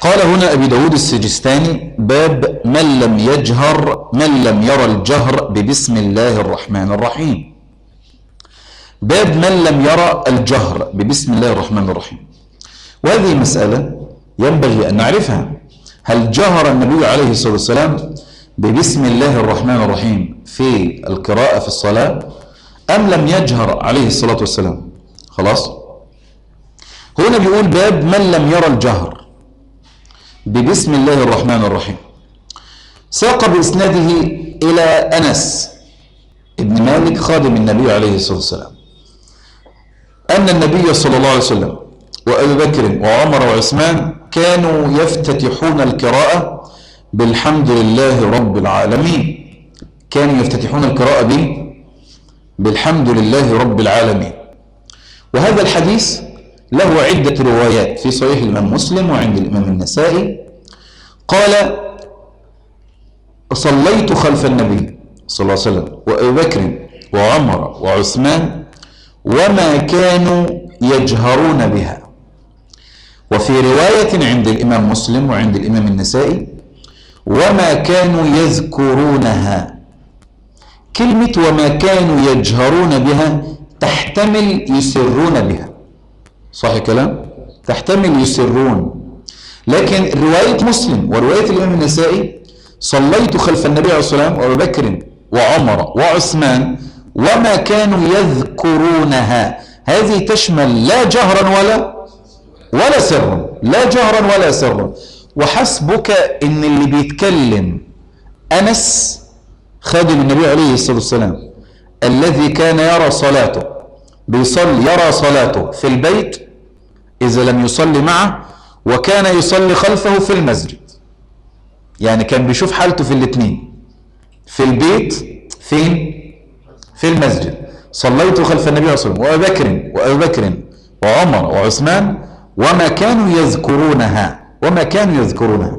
قال هنا أبي داود السجستاني باب من لم يجهر من لم يرى الجهر ببسم الله الرحمن الرحيم. باب من لم يرى الجهر ببسم الله الرحمن الرحيم. وهذه مسألة ينبغي أن نعرفها. هل جهر النبي عليه الصلاة والسلام ببسم الله الرحمن الرحيم في القراءة في الصلاة أم لم يجهر عليه الصلاة والسلام؟ خلاص. هنا بيقول باب من لم يرى الجهر ببسم الله الرحمن الرحيم. ساق بإسناده إلى أنس ابن مالك خادم النبي عليه الصلاة والسلام أن النبي صلى الله عليه وسلم وأبي بكر وعمر وعثمان كانوا يفتتحون القراءة بالحمد لله رب العالمين. كانوا يفتتحون القراءة به بالحمد لله رب العالمين. وهذا الحديث له عدة روايات في صحيح الإمام مسلم وعند الإمام النسائي. قال صليت خلف النبي صلى الله عليه وسلم وأبي بكر وعمر وعثمان وما كانوا يجهرون بها. وفي رواية عند الإمام مسلم وعند الإمام النسائي وما كانوا يذكرونها. كلمة وما كانوا يجهرون بها تحتمل يسرون بها. صح الكلام؟ تحتمل يسرون. لكن رواية مسلم ورواية الإمام النسائي صليت خلف النبي عليه الصلاة والسلام بكر وعمر وعثمان وما كانوا يذكرونها. هذه تشمل لا جهرا ولا ولا سرا لا جهرا ولا سرا وحسبك إن اللي بيتكلم أنس خادم النبي عليه الصلاة والسلام الذي كان يرى صلاته بيصلي يرى صلاته في البيت إذا لم يصلي معه وكان يصلي خلفه في المسجد. يعني كان بيشوف حالته في الاثنين في البيت فين؟ في المسجد. صليت خلف النبي صلى الله عليه وسلم وابي بكر وابي بكر وعمر وعثمان وما كانوا يذكرونها وما كانوا يذكرونها.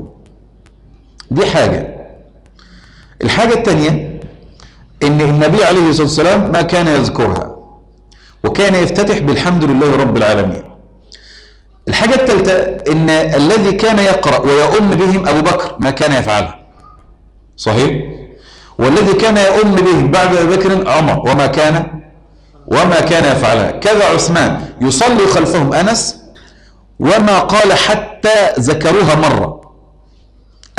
دي حاجة. الحاجة الثانية إن النبي عليه الصلاة والسلام ما كان يذكرها وكان يفتتح بالحمد لله رب العالمين. الحاجة الثالثة إن الذي كان يقرأ ويؤم بهم أبو بكر ما كان يفعلها صحيح؟ والذي كان يؤم بهم بعد أبي بكر عمر. وما كان وما كان يفعلها. كذا عثمان يصلي خلفهم أنس وما قال حتى ذكروها مرة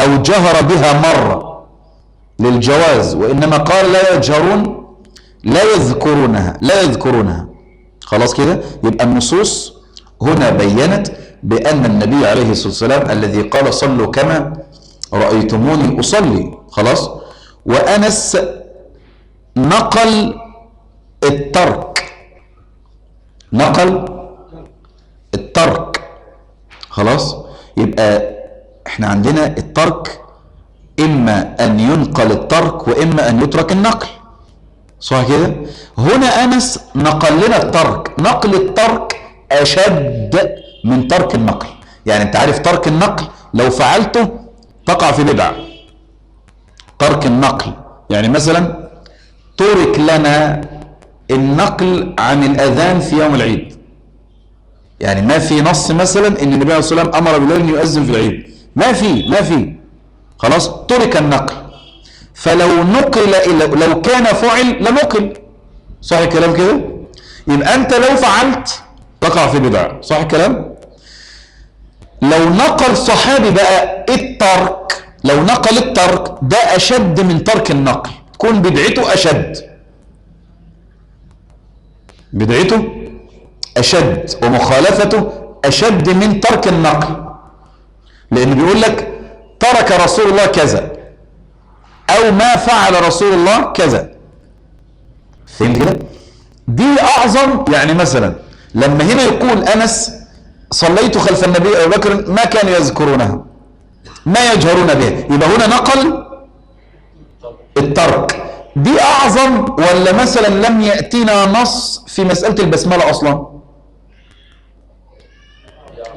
أو جهر بها مرة للجواز وإنما قال لا يجهرون لا يذكرونها لا يذكرونها. خلاص كده؟ يبقى النصوص هنا بينت بأن النبي عليه الصلاة والسلام الذي قال صلوا كما رأيتموني أصلي. خلاص؟ وأنس نقل الترك. نقل الترك. خلاص؟ يبقى إحنا عندنا الترك إما أن ينقل الترك وإما أن يترك النقل. صح كده؟ هنا أنس نقل لنا الترك. نقل الترك أشد من ترك النقل. يعني أنت عارف ترك النقل لو فعلته تقع في بدعة. ترك النقل. يعني مثلا ترك لنا النقل عن الأذان في يوم العيد. يعني ما في نص مثلا إن النبي عليه الصلاه والسلام أمر بلال ان يؤذن في العيد. ما في ما في. خلاص ترك النقل. فلو نقل إلى لو كان فعل لنقل صح الكلام كده؟ يبقى أنت لو فعلت تقع في بدعة. صح الكلام لو نقل صحابي بقى الترك لو نقل الترك ده أشد من ترك النقل. تكون بدعته أشد. بدعته؟ أشد ومخالفته أشد من ترك النقل. لأن بيقول لك ترك رسول الله كذا أو ما فعل رسول الله كذا. فهمت كده؟ دي أعظم يعني مثلا لما هنا يقول أنس صليت خلف النبي أبو بكر ما كانوا يذكرونها ما يجهرون بها. يبقى هنا نقل الترك. دي أعظم ولا مثلا لم يأتينا نص في مسألة البسملة أصلا؟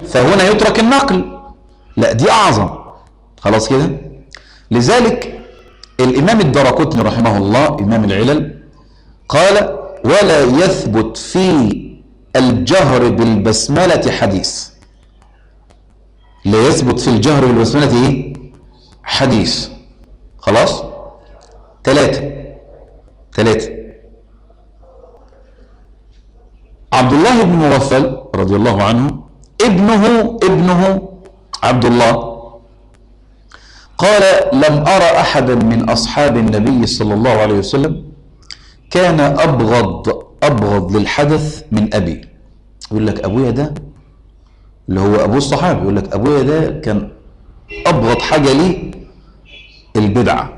فهنا يترك النقل. لا دي أعظم. خلاص كده؟ لذلك الإمام الدرقطني رحمه الله إمام العلل قال ولا يثبت في الجهر بالبسملة حديث. لا يثبت في الجهر بالبسملة إيه؟ حديث. خلاص؟ ثلاثة ثلاثة عبد الله بن مغفل رضي الله عنه ابنه ابنه عبد الله قال لم أرى أحدا من أصحاب النبي صلى الله عليه وسلم كان أبغض أبغض للحدث من أبي. يقول لك أبويا ده اللي هو أبو الصحابي يقول لك أبويا ده كان أبغض حاجة ليه؟ البدعة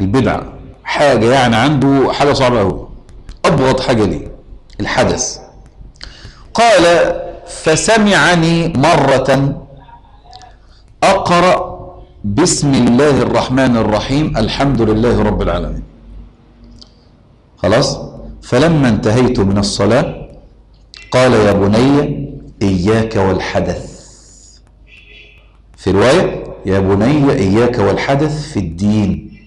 البدعة. حاجة يعني عنده حاجة صعبة أوي. أبغض حاجة ليه؟ الحدث. قال فسمعني مرة أقرأ بسم الله الرحمن الرحيم الحمد لله رب العالمين. خلاص؟ فلما انتهيت من الصلاة قال يا بني إياك والحدث. في رواية يا بني إياك والحدث في الدين.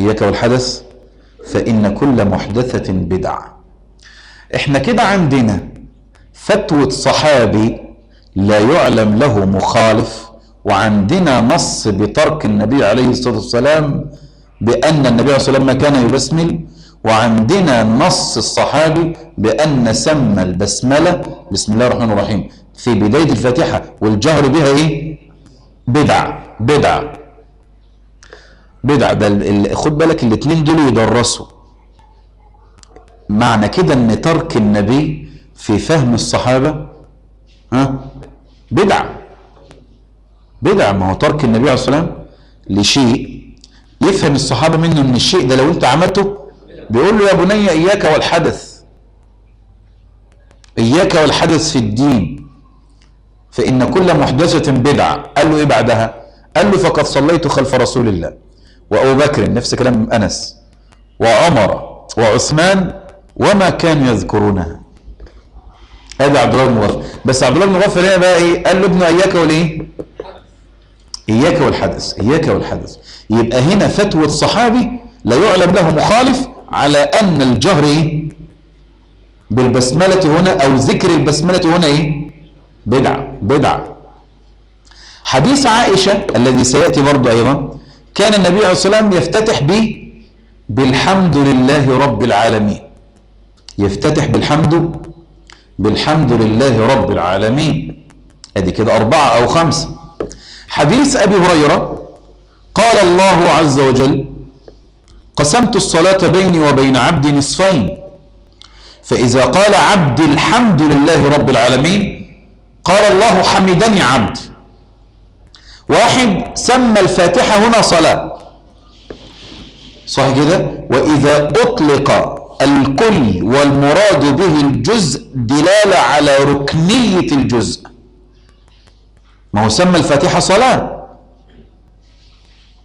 إياك والحدث فإن كل محدثة بدعة. إحنا كده عندنا فتوى صحابي لا يعلم له مخالف وعندنا نص بترك النبي عليه الصلاة والسلام بأن النبي عليه الصلاة والسلام ما كان يبسمل وعندنا نص الصحابي بأن سمى البسملة بسم الله الرحمن الرحيم في بداية الفاتحة والجهر بها إيه؟ بدع بدع بدع. ده خد بالك الاثنين دول يدرسوا. معنى كده إن ترك النبي في فهم الصحابة ها؟ بدع. بدع. ما هو ترك النبي عليه الصلاة والسلام لشيء. يفهم الصحابة منه إن الشيء ده لو أنت عملته بيقول له يا بني إياك والحدث. إياك والحدث في الدين. فإن كل محدثة بدعة. قال له إيه بعدها؟ قال له فقد صليت خلف رسول الله. وأبو بكر نفس كلام أنس. وعمر وعثمان وما كانوا يذكرونها. هذا عبد الله بن مغفل بس عبد الله بن مغفل هنا بقى إيه؟ قال له ابن إياك والإيه؟ إياك والحدث إياك والحدث. يبقى هنا فتوى الصحابي لا يعلم له مخالف على أن الجهر إيه؟ بالبسملة هنا أو ذكر البسملة هنا إيه؟ بدعة بدعة. حديث عائشة الذي سيأتي برضه أيضا كان النبي عليه الصلاة والسلام يفتتح به بالحمد لله رب العالمين. يفتتح بالحمد بالحمد لله رب العالمين. أدي كده أربعة أو خمسة. حديث أبي هريرة قال الله عز وجل قسمت الصلاة بيني وبين عبدي نصفين. فإذا قال عبد الحمد لله رب العالمين قال الله حمدني عبد. واحد سمى الفاتحة هنا صلاة. صح كده؟ وإذا أطلق الكل والمراد به الجزء دلالة على ركنية الجزء. ما هو سمى الفاتحة صلاة.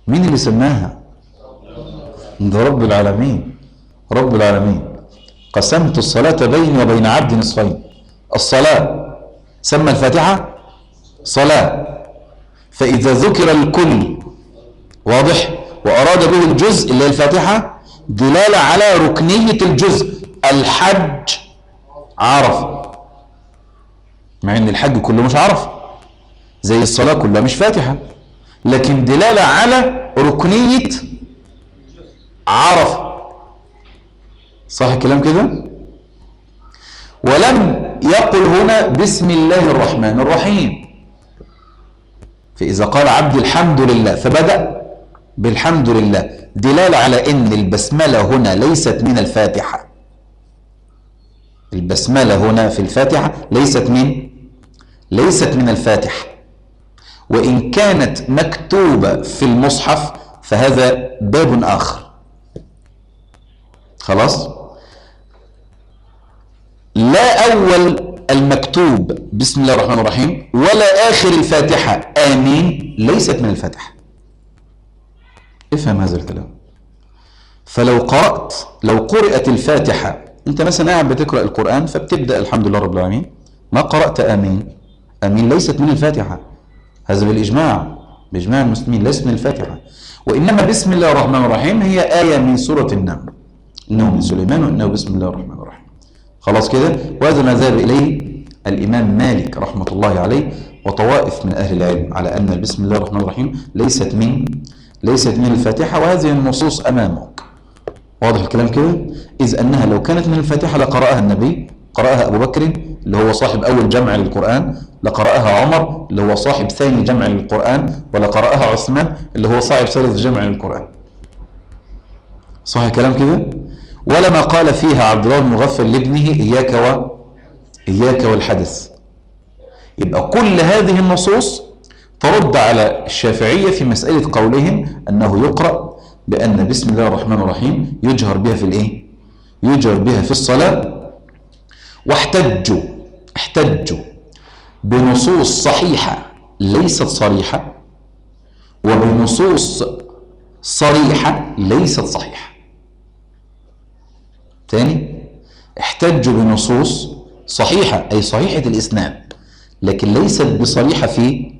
مين اللي سماها؟ ده رب العالمين. رب العالمين. قسمت الصلاة بيني وبين عبد نصفين. الصلاة. سمى الفاتحة صلاة. فإذا ذكر الكل واضح وأراد به الجزء اللي هي الفاتحة دلالة على ركنية الجزء. الحج عرفة. مع إن الحج كله مش عرفة. زي الصلاة كلها مش فاتحة. لكن دلالة على ركنية عرفة. صح الكلام كده؟ ولم يقل هنا بسم الله الرحمن الرحيم. فإذا قال عبد الحمد لله فبدأ بالحمد لله. دلالة على إن البسملة هنا ليست من الفاتحة. البسملة هنا في الفاتحة ليست من ليست من الفاتحة. وإن كانت مكتوبة في المصحف فهذا باب آخر. خلاص؟ لا أول المكتوب بسم الله الرحمن الرحيم ولا آخر الفاتحة آمين ليست من الفاتحة. افهم هذا الكلام. فلو قرأت لو قرأت الفاتحة انت مثلا قاعد بتقرأ القرآن فبتبدأ الحمد لله رب العالمين. ما قرأت آمين. آمين ليست من الفاتحة. هذا بالإجماع. بإجماع المسلمين ليست من الفاتحة. وإنما بسم الله الرحمن الرحيم هي آية من سورة النمل. إنه من سليمان وإنه بسم الله الرحمن الرحيم. خلاص كده؟ وهذا ما ذهب إليه الإمام مالك رحمة الله عليه وطوائف من أهل العلم على أن بسم الله الرحمن الرحيم ليست من ليست من الفاتحة وهذه النصوص أمامك. واضح الكلام كده؟ إذ أنها لو كانت من الفاتحة لقرأها النبي قرأها أبو بكر اللي هو صاحب أول جمع للقرآن لقرأها عمر اللي هو صاحب ثاني جمع للقرآن ولقرأها عثمان اللي هو صاحب ثالث جمع للقرآن. صح الكلام كده؟ ولما قال فيها عبد الله بن مغفل لابنه إياك و إياك والحدث يبقى كل هذه النصوص ترد على الشافعية في مسألة قولهم أنه يقرأ بأن بسم الله الرحمن الرحيم يجهر بها في الإيه؟ يجهر بها في الصلاة واحتجوا احتجوا بنصوص صحيحة ليست صريحة وبنصوص صريحة ليست صحيحة تاني احتجوا بنصوص صحيحة أي صحيحة الإسناد لكن ليست بصريحة في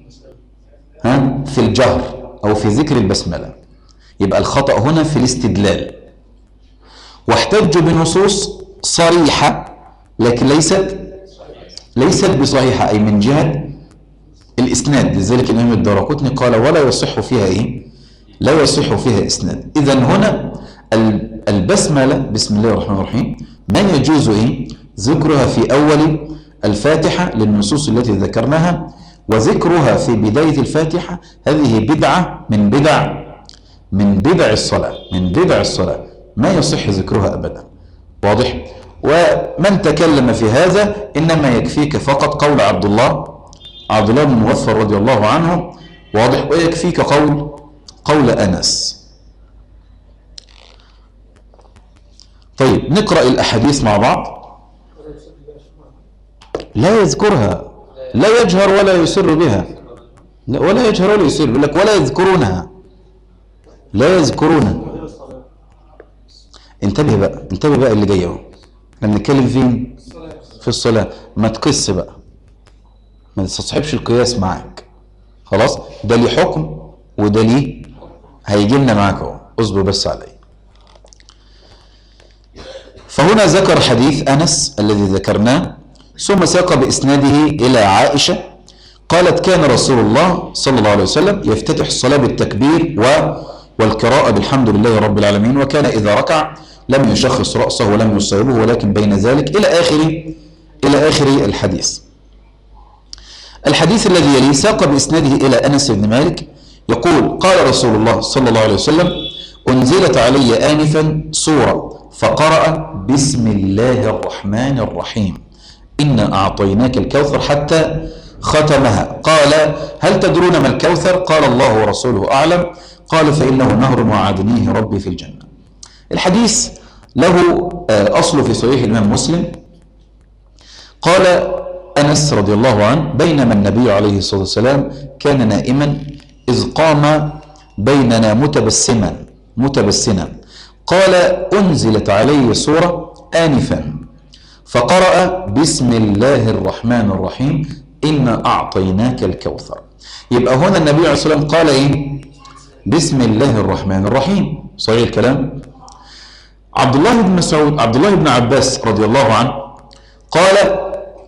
ها في الجهر أو في ذكر البسملة. يبقى الخطأ هنا في الاستدلال. واحتجوا بنصوص صريحة لكن ليست ليست بصحيحة أي من جهة الإسناد. لذلك الإمام الدارقطني قال ولا يصح فيها إيه؟ لا يصح فيها إسناد. إذا هنا البسملة بسم الله الرحمن الرحيم ما يجوز إيه؟ ذكرها في أول الفاتحة للنصوص التي ذكرناها وذكرها في بداية الفاتحة هذه بدعة من بدع من بدع الصلاة من بدع الصلاة. ما يصح ذكرها أبدا. واضح؟ ومن تكلم في هذا إنما يكفيك فقط قول عبد الله عبد الله بن مغفر رضي الله عنه. واضح؟ ويكفيك قول قول أنس. طيب نقرأ الأحاديث مع بعض. لا يذكرها. لا يجهر ولا يسر بها. لا ولا يجهر ولا يسر لك ولا يذكرونها. لا يذكرونها. انتبه بقى انتبه بقى اللي جاي اهو. إحنا بنتكلم فين؟ في الصلاة. ما تقيس بقى. ما تستصحبش القياس معاك. خلاص؟ ده ليه حكم وده ليه هيجي لنا معاك اهو. اصبر بس عليا. فهنا ذكر حديث أنس الذي ذكرناه. ثم ساق بإسناده إلى عائشة قالت كان رسول الله صلى الله عليه وسلم يفتتح الصلاة بالتكبير و والقراءة بالحمد لله رب العالمين وكان إذا ركع لم يشخص رأسه ولم يصيبه ولكن بين ذلك إلى اخر إلى آخر الحديث. الحديث الذي يليه ساق بإسناده إلى أنس بن مالك يقول قال رسول الله صلى الله عليه وسلم أنزلت علي انفا سورة فقرأ بسم الله الرحمن الرحيم. إنا أعطيناك الكوثر حتى ختمها. قال هل تدرون ما الكوثر؟ قال الله ورسوله أعلم. قال فإنه نهر وعدنيه ربي في الجنة. الحديث له أصل في صحيح الإمام مسلم. قال أنس رضي الله عنه بينما النبي عليه الصلاة والسلام كان نائما إذ قام بيننا متبسما متبسما. قال أنزلت علي سورة آنفا. فقرأ بسم الله الرحمن الرحيم إنا أعطيناك الكوثر. يبقى هنا النبي عليه الصلاة والسلام قال إيه؟ بسم الله الرحمن الرحيم. صحيح الكلام؟ عبد الله بن مسعود عبد الله بن عباس رضي الله عنه قال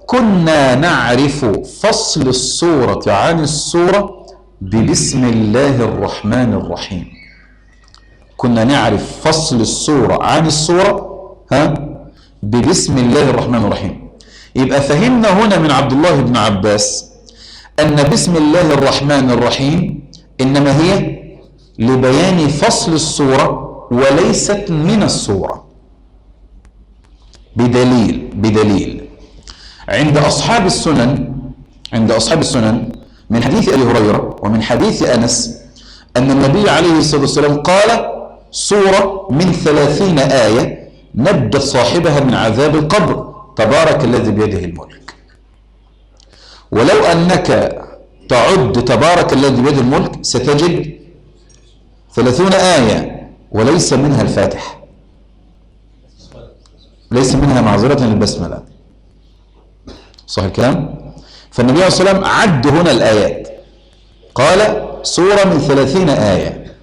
كنا نعرف فصل السورة عن السورة ببسم الله الرحمن الرحيم. كنا نعرف فصل السورة عن السورة ها؟ ببسم الله الرحمن الرحيم. يبقى فهمنا هنا من عبد الله بن عباس أن بسم الله الرحمن الرحيم إنما هي لبيان فصل السورة وليست من السورة بدليل بدليل. عند أصحاب السنن عند أصحاب السنن من حديث أبي هريرة ومن حديث أنس أن النبي عليه الصلاة والسلام قال سورة من ثلاثين آية نجت صاحبها من عذاب القبر. تبارك الذي بيده الملك. ولو أنك تعد تبارك الذي بيده الملك ستجد ثلاثون آية وليس منها الفاتح. ليس منها معذرة للبسملة. صح الكلام؟ فالنبي عليه الصلاة والسلام عد هنا الآيات. قال سورة من ثلاثين آية.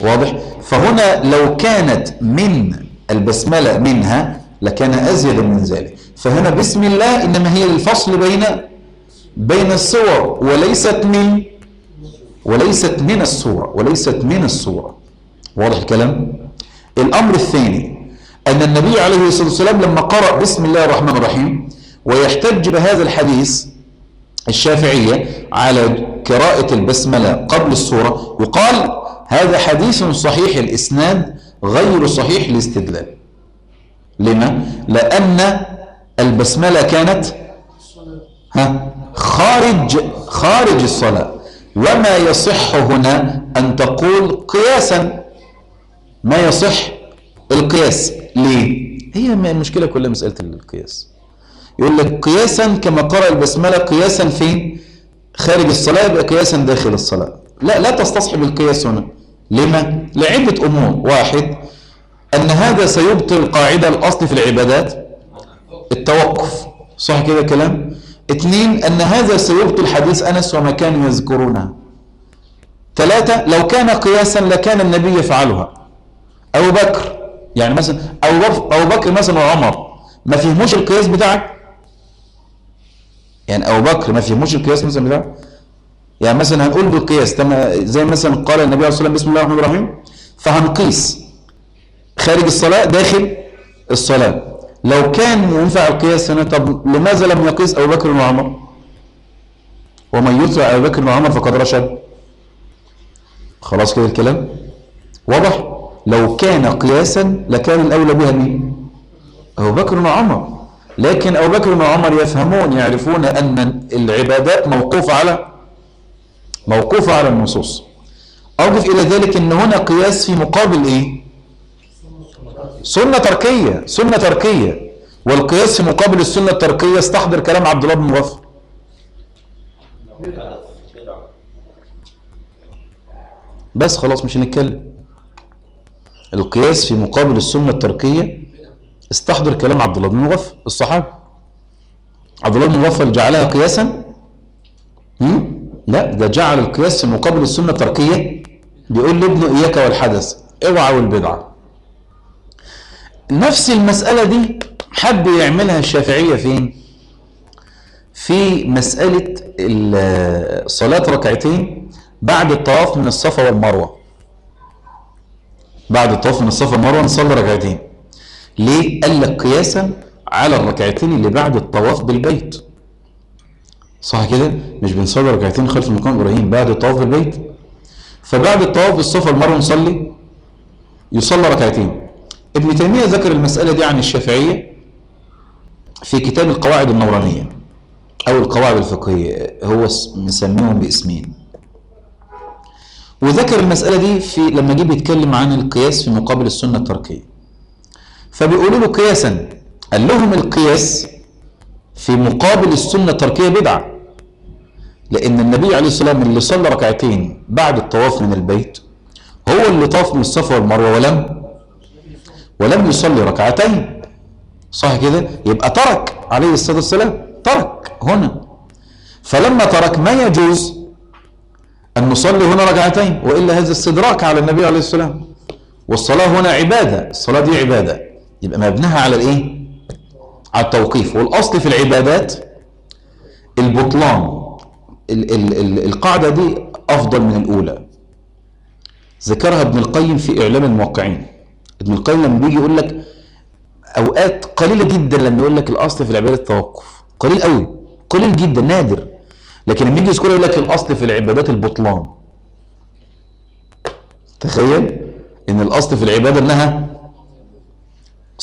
واضح؟ فهنا لو كانت من البسملة منها لكان أزيد من ذلك. فهنا بسم الله إنما هي الفصل بين بين الصور وليست من وليست من الصورة وليست من الصورة واضح الكلام؟ الأمر الثاني أن النبي عليه الصلاة والسلام لما قرأ بسم الله الرحمن الرحيم ويحتج بهذا الحديث الشافعية على قراءة البسملة قبل السورة يقال هذا حديث صحيح الإسناد غير صحيح الاستدلال. لما؟ لأن البسملة كانت ها خارج خارج الصلاة. وما يصح هنا أن تقول قياسا. ما يصح القياس. ليه؟ هي المشكلة كلها مسألة القياس. يقول لك قياسا كما قرأ البسملة قياسا فين؟ خارج الصلاة يبقى قياسا داخل الصلاة. لا لا تستصحب القياس هنا. لما؟ لعدة أمور. واحد أن هذا سيبطل القاعدة الأصل في العبادات التوقف. صح كده كلام؟ اثنين أن هذا سيبطل حديث أنس وما كانوا يذكرونها ثلاثة لو كان قياسا لكان النبي يفعلها. أبو بكر يعني مثلا بكر, أبو بكر مثلا وعمر ما فيهموش القياس بتاعك؟ يعني أبو بكر ما فيهموش القياس مثلا بتاعك؟ يعني مثلا هنقول بالقياس زي مثلا قال النبي عليه الصلاة والسلام بسم الله الرحمن الرحيم فهنقيس. خارج الصلاة داخل الصلاة. لو كان ينفع القياس هنا طب لماذا لم يقيس أبو بكر وعمر ومن يطع أبو بكر وعمر فقد رشد. خلاص كده الكلام؟ واضح؟ لو كان قياسا لكان الأولى بها مين؟ أبو بكر وعمر لكن أبو بكر وعمر يفهمون يعرفون أن العبادات موقوفة على موقوفة على النصوص. أضف إلى ذلك أن هنا قياس في مقابل إيه؟ سنة تركية سنة تركية. والقياس في مقابل السنة التركية استحضر كلام عبد الله بن مغفر بس خلاص مش هنتكلم. القياس في مقابل السنة التركية استحضر كلام عبد الله بن مغفر الصحابي عبد الله بن مغفر جعلها قياسا. هم؟ لا ده جعل القياس في مقابل السنة التركية بيقول لابنه إياك والحدث اوعى والبدعة. نفس المسألة دي حب يعملها الشافعية فين؟ في مسألة صلاة ركعتين بعد الطواف من الصفا والمروة. بعد الطواف من الصفا والمروة نصلي ركعتين. ليه؟ قال لك قياسا على الركعتين اللي بعد الطواف بالبيت. صح كده؟ مش بنصلي ركعتين خلف مقام إبراهيم بعد الطواف بالبيت فبعد الطواف بالصفا والمروة نصلي؟ يصلى ركعتين. ابن تيمية ذكر المسألة دي عن الشافعية في كتاب القواعد النورانية أو القواعد الفقهية هو مسميهم باسمين. وذكر المسألة دي في لما جه بيتكلم عن القياس في مقابل السنة التركية. فبيقولوا له قياسا قال لهم القياس في مقابل السنة التركية بدعة. لأن النبي عليه والسلام اللي صلى ركعتين بعد الطواف من البيت هو اللي طاف من الصفا والمروة ولم ولم يصلي ركعتين. صح كده؟ يبقى ترك عليه الصلاة والسلام ترك هنا. فلما ترك ما يجوز أن نصلي هنا ركعتين وإلا هذا استدراك على النبي عليه السلام والصلاة هنا عبادة الصلاة دي عبادة. يبقى مبناها على الإيه؟ على التوقيف. والأصل في العبادات البطلان ال ال ال القاعدة دي أفضل من الأولى. ذكرها ابن القيم في إعلام الموقعين. ابن القيم لما بيجي يقول لك أوقات قليلة جدا لما يقول لك الأصل في العبادة التوقف. قليل قوي قليل جدا نادر. لكن لما يجي يقول لك الأصل في العبادات البطلان. تخيل إن الأصل في العبادة إنها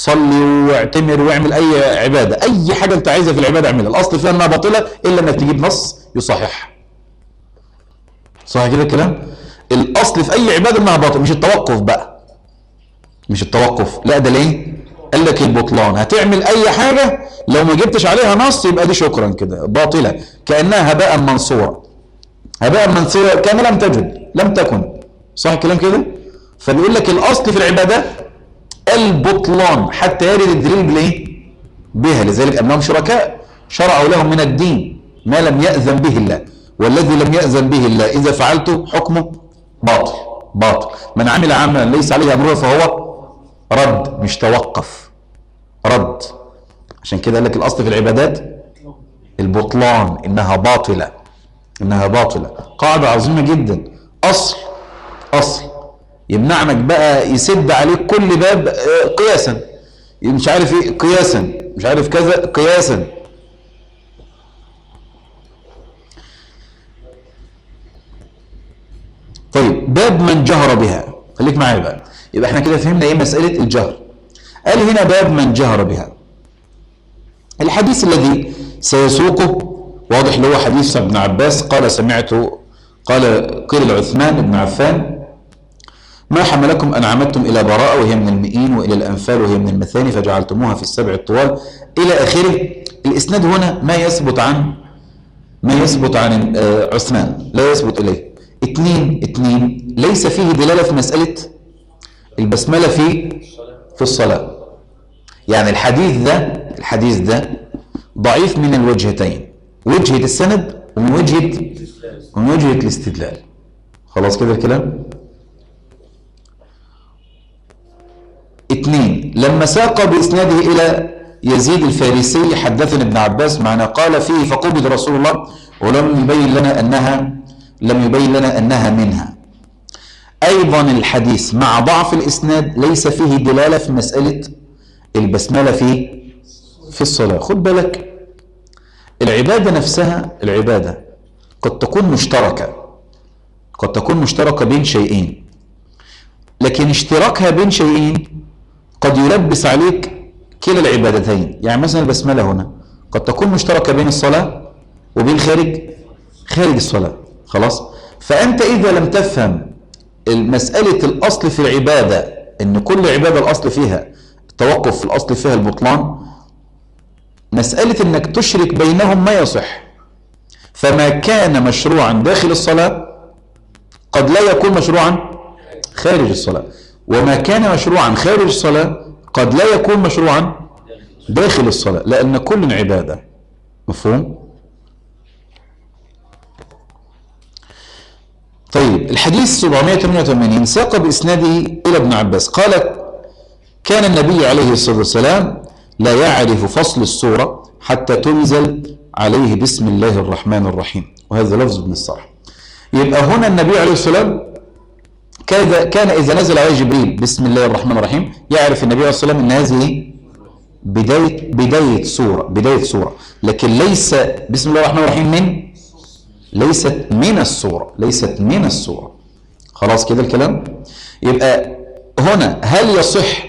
صلي واعتمر واعمل أي عبادة. أي حاجة أنت عايزها في العبادة اعملها. الأصل فيها أنها باطلة إلا إنك تجيب نص يصححها صح كده الكلام؟ الأصل في أي عبادة إنها باطلة. مش التوقف بقى. مش التوقف. لا ده ليه؟ قال لك البطلان. هتعمل أي حاجة لو ما جبتش عليها نص يبقى دي شكرا كده. باطلة. كأنها هباء منصورا هباء منصورا كان لم تجد. لم تكن. صح الكلام كده؟ فبيقول لك الأصل في العبادات البطلان. حتى يرد الدليل بالايه بها. لذلك أنهم شركاء. شرعوا لهم من الدين ما لم يأذن به الله. والذي لم يأذن به الله إذا فعلته حكمه باطل. باطل. من عمل عملا ليس عليه أمره فهو رد مش توقف. رد. عشان كده قال لك الأصل في العبادات البطلان إنها باطلة. إنها باطلة. قاعدة عظيمة جدا. أصل. أصل. يمنعنك بقى يسد عليك كل باب آه، قياسا. مش عارف إيه قياسا. مش عارف كذا قياسا. طيب باب من جهر بها. خليك معايا بقى. يبقى إحنا كده فهمنا إيه مسألة الجهر. قال هنا باب من جهر بها. الحديث الذي سيسوقه واضح اللي هو حديث ابن عباس قال سمعت قال قيل لعثمان بن عفان ما حملكم أن عمدتم إلى براءة وهي من المئين وإلى الأنفال وهي من المثاني فجعلتموها في السبع الطوال. إلى آخره الإسناد هنا ما يثبت عن ما يثبت عن آه، عثمان لا يثبت إليه. اثنين اثنين ليس فيه دلالة في مسألة البسملة في في الصلاة. يعني الحديث ده الحديث ده ضعيف من الوجهتين. وجهة السند ومن وجهة ومن وجهة الاستدلال. خلاص كده الكلام؟ اثنين لما ساق بإسناده إلى يزيد الفارسي حدثنا ابن عباس معنا قال فيه فقبض رسول الله ولم يبين لنا أنها لم يبين لنا أنها منها. أيضا الحديث مع ضعف الإسناد ليس فيه دلالة في مسألة البسملة في في الصلاة. خد بالك العبادة نفسها العبادة قد تكون مشتركة. قد تكون مشتركة بين شيئين. لكن اشتراكها بين شيئين قد يلبس عليك كلا العبادتين. يعني مثلا البسملة هنا قد تكون مشتركة بين الصلاة وبين خارج خارج الصلاة. خلاص؟ فأنت إذا لم تفهم مسألة الأصل في العبادة إن كل عبادة الأصل فيها التوقف في الأصل فيها البطلان مسألة إنك تشرك بينهم ما يصح. فما كان مشروعا داخل الصلاة قد لا يكون مشروعا خارج الصلاة. وما كان مشروعا خارج الصلاة قد لا يكون مشروعا داخل الصلاة لأن كل عبادة. مفهوم؟ طيب الحديث 788 ساق بإسناده إلى ابن عباس. قال كان النبي عليه الصلاة والسلام لا يعرف فصل السورة حتى تنزل عليه بسم الله الرحمن الرحيم. وهذا لفظ ابن الصرح. يبقى هنا النبي عليه الصلاة والسلام كان كان إذا نزل عليه جبريل. بسم الله الرحمن الرحيم. يعرف النبي عليه الصلاة والسلام أن هذه بداية بداية سورة بداية سورة. لكن ليس بسم الله الرحمن الرحيم من؟ ليست من السورة. ليست من السورة. خلاص كده الكلام؟ يبقى هنا هل يصح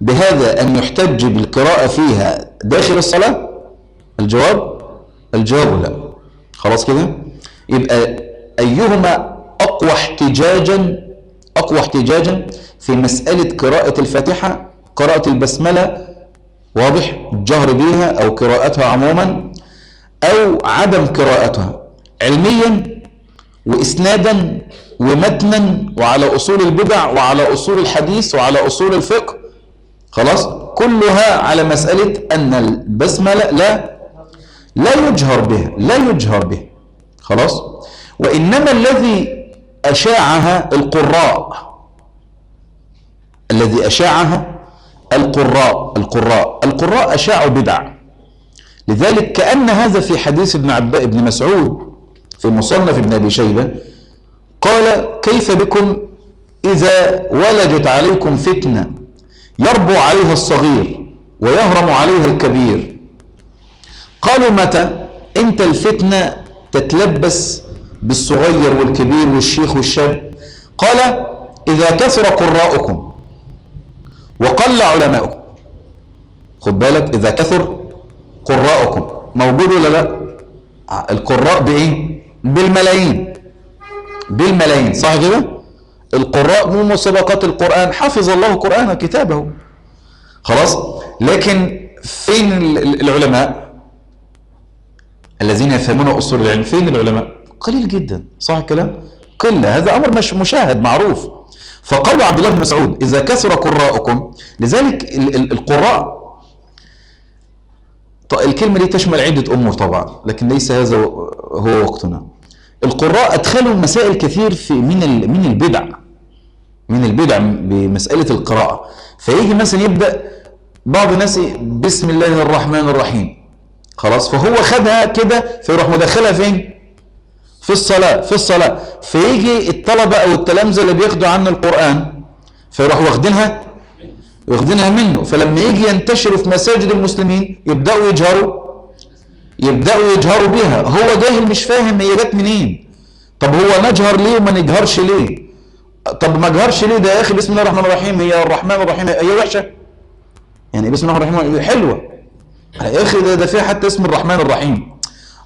بهذا أن يحتج بالقراءة فيها داخل الصلاة؟ الجواب؟ الجواب لا. خلاص كده؟ يبقى أيهما أقوى احتجاجا أقوى احتجاجا في مسألة قراءة الفاتحة قراءة البسملة واضح الجهر بها أو قراءتها عموما أو عدم قراءتها علميا وإسنادا ومتنا وعلى أصول البدع وعلى أصول الحديث وعلى أصول الفقه. خلاص؟ كلها على مسألة أن البسملة لا لا يجهر بها لا يجهر بها. خلاص؟ وإنما الذي أشاعها القراء. الذي أشاعها القراء. القراء. القراء أشاعوا بدع. لذلك كأن هذا في حديث ابن عباس ابن مسعود في مصنف ابن أبي شيبة قال كيف بكم إذا ولجت عليكم فتنة يربو عليها الصغير ويهرم عليها الكبير؟ قالوا متى؟ انت الفتنة تتلبس بالصغير والكبير والشيخ والشاب. قال إذا كثر قراءكم وقل علماؤكم. خد بالك إذا كثر قراءكم موجود ولا لا؟ القراء بإيه؟ بالملايين. بالملايين صح كده؟ القراء من مسابقات القرآن. حفظ الله قرآن كتابه. خلاص؟ لكن فين العلماء؟ الذين يفهمون أصول العلم. فين العلماء؟ قليل جدا صح الكلام؟ قلة هذا أمر مش مشاهد معروف. فقال عبد الله بن مسعود إذا كثر قراءكم لذلك القراء الكلمة دي تشمل عدة أمور طبعا لكن ليس هذا هو وقتنا. القراء أدخلوا مسائل كثير في من من البدع من البدع بمسألة القراءة. فيجي مثلا يبدأ بعض الناس بسم الله الرحمن الرحيم خلاص فهو خدها كده فيروح مدخلها فين؟ في الصلاة في الصلاة. فيجي الطلبة أو التلامذة اللي بياخدوا عنا القرآن فيروحوا واخدينها واخدينها منه. فلما يجي ينتشروا في مساجد المسلمين يبدأوا يجهروا يبدأوا يجهروا بها هو جاهل مش فاهم هي جت منين. طب هو نجهر ليه وما نجهرش ليه؟ طب ما جهرش ليه؟ ده يا أخي بسم الله الرحمن الرحيم هي الرحمن الرحيم هي وحشة. يعني بسم الله الرحمن الرحيم حلوة. يا أخي ده, ده فيها حتى اسم الرحمن الرحيم.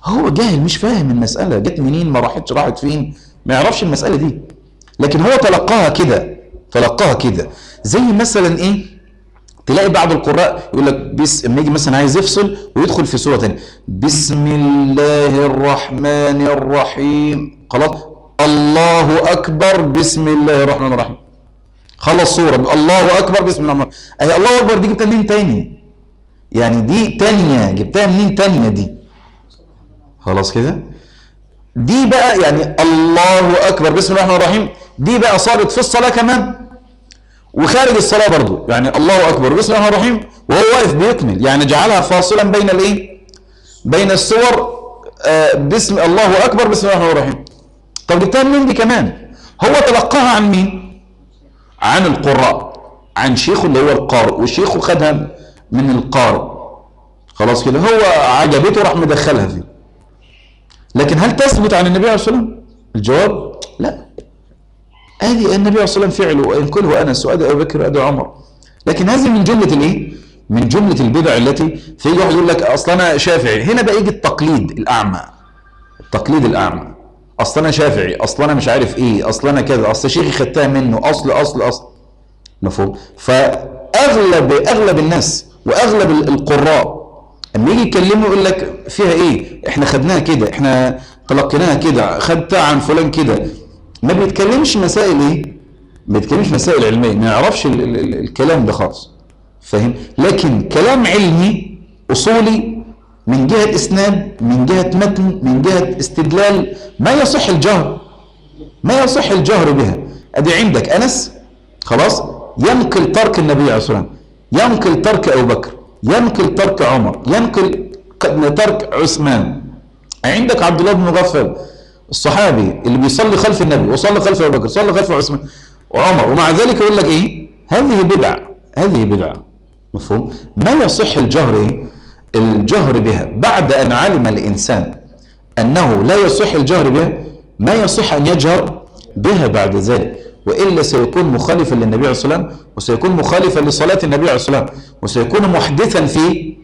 هو جاهل مش فاهم المسألة. جت منين؟ ما راحتش راحت فين؟ ما يعرفش المسألة دي. لكن هو تلقاها كده تلقاها كده. زي مثلا إيه؟ تلاقي بعض القراء يقول لك بس أما يجي مثلا عايز يفصل ويدخل في سورة ثانية بسم الله الرحمن الرحيم. خلاص. الله أكبر بسم الله الرحمن الرحيم. خلص سورة. الله أكبر بسم الله الرحمن الرحيم. الله أكبر دي جبتها منين تاني؟ يعني دي تانية. جبتها منين تانية دي؟ خلاص كده؟ دي بقى يعني الله أكبر بسم الله الرحمن الرحيم. دي بقى صارت في الصلاة كمان. وخارج الصلاة برضو يعني الله أكبر بسم الله الرحمن الرحيم. وهو واقف بيكمل يعني جعلها فاصلا بين الإيه؟ بين السور آه بسم الله أكبر بسم الله الرحمن الرحيم. طب جبتها منين دي كمان؟ هو تلقاها عن مين؟ عن القراء عن شيخه اللي هو القارئ وشيخه خدها من القارئ. خلاص كده هو عجبته راح مدخلها فيه. لكن هل تثبت عن النبي عليه الصلاة والسلام؟ الجواب لا. هذه النبي عليه الصلاة والسلام فعله وإن كله أنس وادى ابو بكر وادى عمر. لكن هذه من جملة الإيه؟ من جملة البدع التي في واحد يقول لك أصل أنا شافعي. هنا بقى يجي التقليد الأعمى. التقليد الأعمى. أصل أنا شافعي أصل أنا مش عارف إيه أصل أنا كذا أصل شيخي خدتها منه أصل أصل أصل. مفهوم؟ فأغلب أغلب الناس وأغلب القراء اما يجي يكلموا يقول لك فيها إيه؟ إحنا خدناها كده إحنا تلقيناها كده خدتها عن فلان كده. ما بيتكلمش مسائل إيه؟ ما بيتكلمش مسائل علمية ما يعرفش ال ال ال الكلام ده خالص. فاهم؟ لكن كلام علمي أصولي من جهة إسناد من جهة متن من جهة استدلال ما يصح الجهر ما يصح الجهر بها. أدي عندك أنس خلاص؟ ينقل ترك النبي عليه الصلاة والسلام ينقل ترك أبو بكر. ينقل ترك عمر ينقل ترك عثمان. عندك عبد الله بن مغفل الصحابي اللي بيصلي خلف النبي وصلي خلف أبو بكر صلي خلف عثمان وعمر ومع ذلك يقول لك إيه؟ هذه بدع هذه بدع مفهوم؟ ما يصح الجهر الجهر بها بعد أن علم الإنسان أنه لا يصح الجهر بها ما يصح أن يجهر بها بعد ذلك. وإلا سيكون مخالفا للنبي عليه الصلاة والسلام وسيكون مخالفا لصلاة النبي عليه الصلاة والسلام وسيكون محدثا في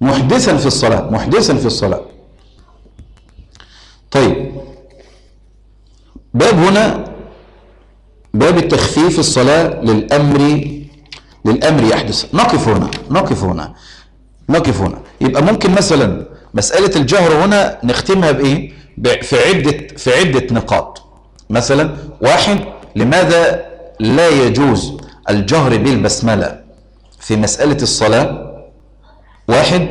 محدثا في الصلاة محدثا في الصلاة. طيب. باب هنا باب التخفيف الصلاة للأمر للأمر يحدث. نقف هنا نقف هنا نقف هنا. يبقى ممكن مثلا مسألة الجهر هنا نختمها بإيه؟ في عدة في عدة نقاط. مثلا واحد لماذا لا يجوز الجهر بالبسملة في مسألة الصلاة؟ واحد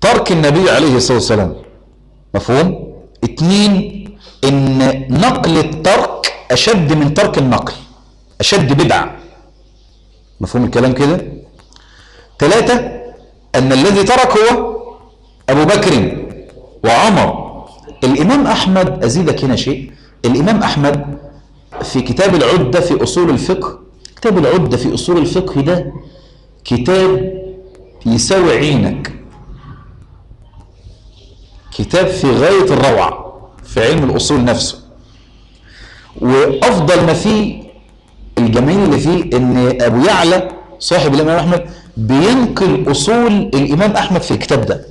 ترك النبي عليه الصلاة والسلام مفهوم؟ اثنين إن نقل الترك أشد من ترك النقل أشد بدعة مفهوم الكلام كده؟ ثلاثة أن الذي ترك هو أبو بكر وعمر. الإمام أحمد أزيدك هنا شيء الإمام أحمد في كتاب العدة في أصول الفقه كتاب العدة في أصول الفقه ده كتاب يساوي عينك. كتاب في غاية الروعة في علم الأصول نفسه. وأفضل ما فيه الجميل اللي فيه إن أبو يعلى صاحب الإمام أحمد بينقل أصول الإمام أحمد في الكتاب ده.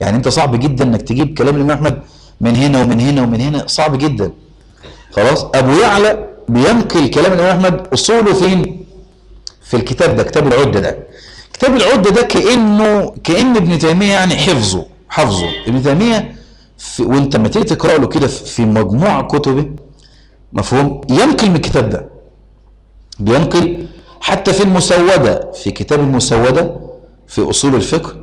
يعني أنت صعب جدا إنك تجيب كلام الإمام أحمد من هنا ومن هنا ومن هنا صعب جدا. خلاص؟ أبو يعلى بينقل كلام الإمام أحمد أصوله فين؟ في الكتاب ده كتاب العدة ده. كتاب العدة ده كأنه كأن ابن تيمية يعني حفظه حفظه. ابن تيمية في وأنت ما تيجي تقرأ له كده في مجموع كتبه مفهوم؟ ينقل من الكتاب ده. بينقل حتى في المسودة في كتاب المسودة في أصول الفقه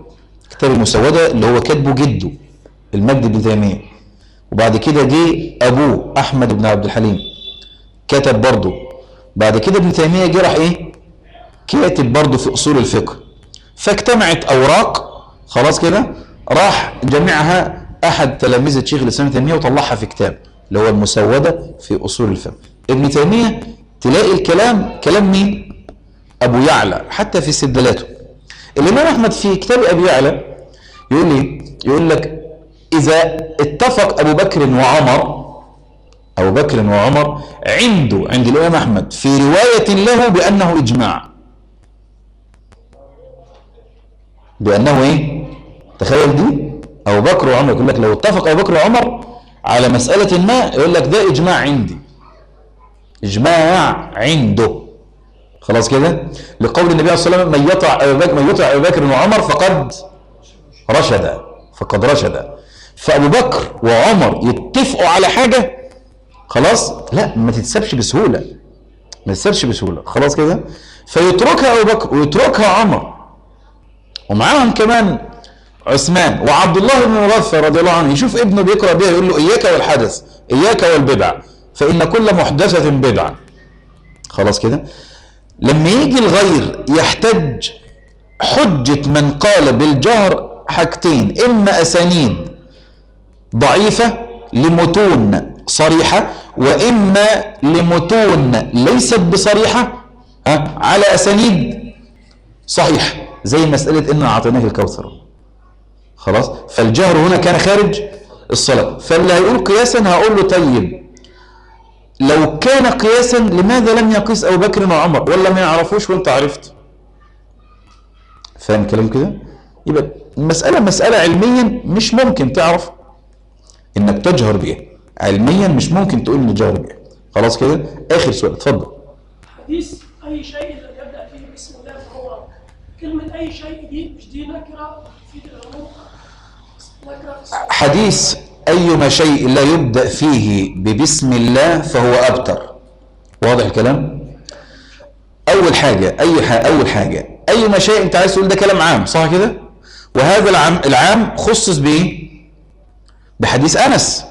كتاب المسودة اللي هو كاتبه جده المجد بن تيمية. وبعد كده جه أبوه أحمد بن عبد الحليم. كتب برضه بعد كده ابن تيمية جه راح إيه؟ كاتب برضه في أصول الفقه. فاجتمعت أوراق خلاص كده راح جمعها أحد تلامذه شيخ الإسلام ابن تيمية وطلعها في كتاب اللي هو المسودة في أصول الفقه. ابن تيمية تلاقي الكلام كلام مين؟ أبو يعلى حتى في استدلالاته الإمام أحمد في كتاب أبي يعلى يقول لي يقول لك إذا اتفق أبو بكر وعمر أبو بكر وعمر عنده عند الإمام أحمد في رواية له بأنه إجماع. بأنه إيه؟ تخيل دي. أبو بكر وعمر يقول لك لو اتفق أبو بكر وعمر على مسألة ما يقول لك ده إجماع عندي. إجماع عنده. خلاص كده؟ لقول النبي صلى الله عليه وسلم من يطع ابو بكر من يطع أبو بكر وعمر فقد رشد فقد رشد. فأبو بكر وعمر يتفقوا على حاجة خلاص لا ما تتسابش بسهولة. ما تتسابش بسهولة. خلاص كده؟ فيتركها أبو بكر ويتركها عمر. ومعاهم كمان عثمان وعبد الله بن مغفر رضي الله عنه. يشوف ابنه بيقرأ بها يقول له إياك والحدث إياك والبدع فإن كل محدثة بدعة. خلاص كده؟ لما يجي الغير يحتج حجة من قال بالجهر حاجتين إما أسانيد ضعيفة لمتون صريحة وإما لمتون ليست بصريحة على أسانيد صحيح زي مسألة إن أعطيناك الكوثر. خلاص؟ فالجهر هنا كان خارج الصلاة. فاللي هيقول قياسا هقول له طيب. لو كان قياسا لماذا لم يقيس أبو بكر وعمر؟ ولا ما يعرفوش وأنت عرفت. فاهم كلام كده؟ يبقى المسألة مسألة علميا مش ممكن تعرف. إنك تجهر بيها علميا مش ممكن تقول ان تجهر بيها خلاص كده؟ آخر سؤال اتفضل. حديث أي شيء يبدأ فيه بسم الله فهو كلمة أي شيء دي مش دي العموم نكرة في الصلاة. حديث أيما شيء لا يبدأ فيه ببسم الله فهو أبتر. واضح الكلام؟ أول حاجة أي حاجة أول حاجة أيما شيء أنت عايز تقول ده كلام عام صح كده؟ وهذا العام العام خصص بإيه؟ بحديث أنس.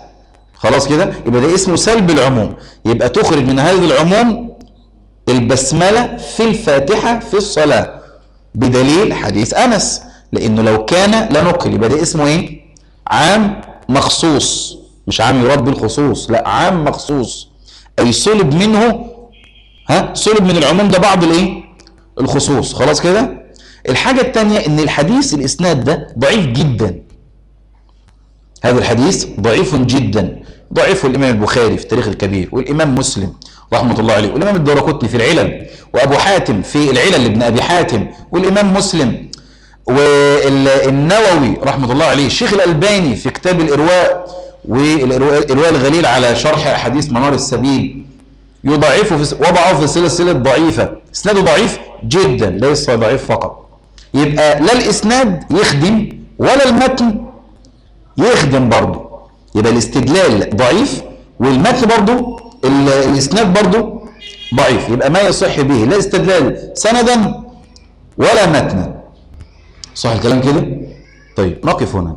خلاص كده؟ يبقى ده اسمه سلب العموم. يبقى تخرج من هذا العموم البسملة في الفاتحة في الصلاة بدليل حديث أنس. لأنه لو كان لنقل يبقى ده اسمه إيه؟ عام مخصوص. مش عام يراد بالخصوص لا عام مخصوص. أي صلب منه ها صلب من العموم ده بعض الإيه؟ الخصوص. خلاص كده؟ الحاجة الثانية إن الحديث الإسناد ده ضعيف جدا. هذا الحديث ضعيف جدا. ضعيفه الإمام البخاري في التاريخ الكبير والإمام مسلم رحمة الله عليه والإمام الدارقطني في العلل وأبو حاتم في العلل لابن أبي حاتم والإمام مسلم والنووي رحمة الله عليه. الشيخ الألباني في كتاب الإرواء والإرواء الغليل على شرح أحاديث منار السبيل يضعفه في وضعه في سلسلة ضعيفة. إسناده ضعيف جدا ليس ضعيف فقط. يبقى لا الإسناد يخدم ولا المتن يخدم برضه. يبقى الاستدلال ضعيف والمتن برضه ال- الإسناد برضه ضعيف. يبقى ما يصح به لا استدلال سندا ولا متنا صح الكلام كده؟ طيب نقف هنا.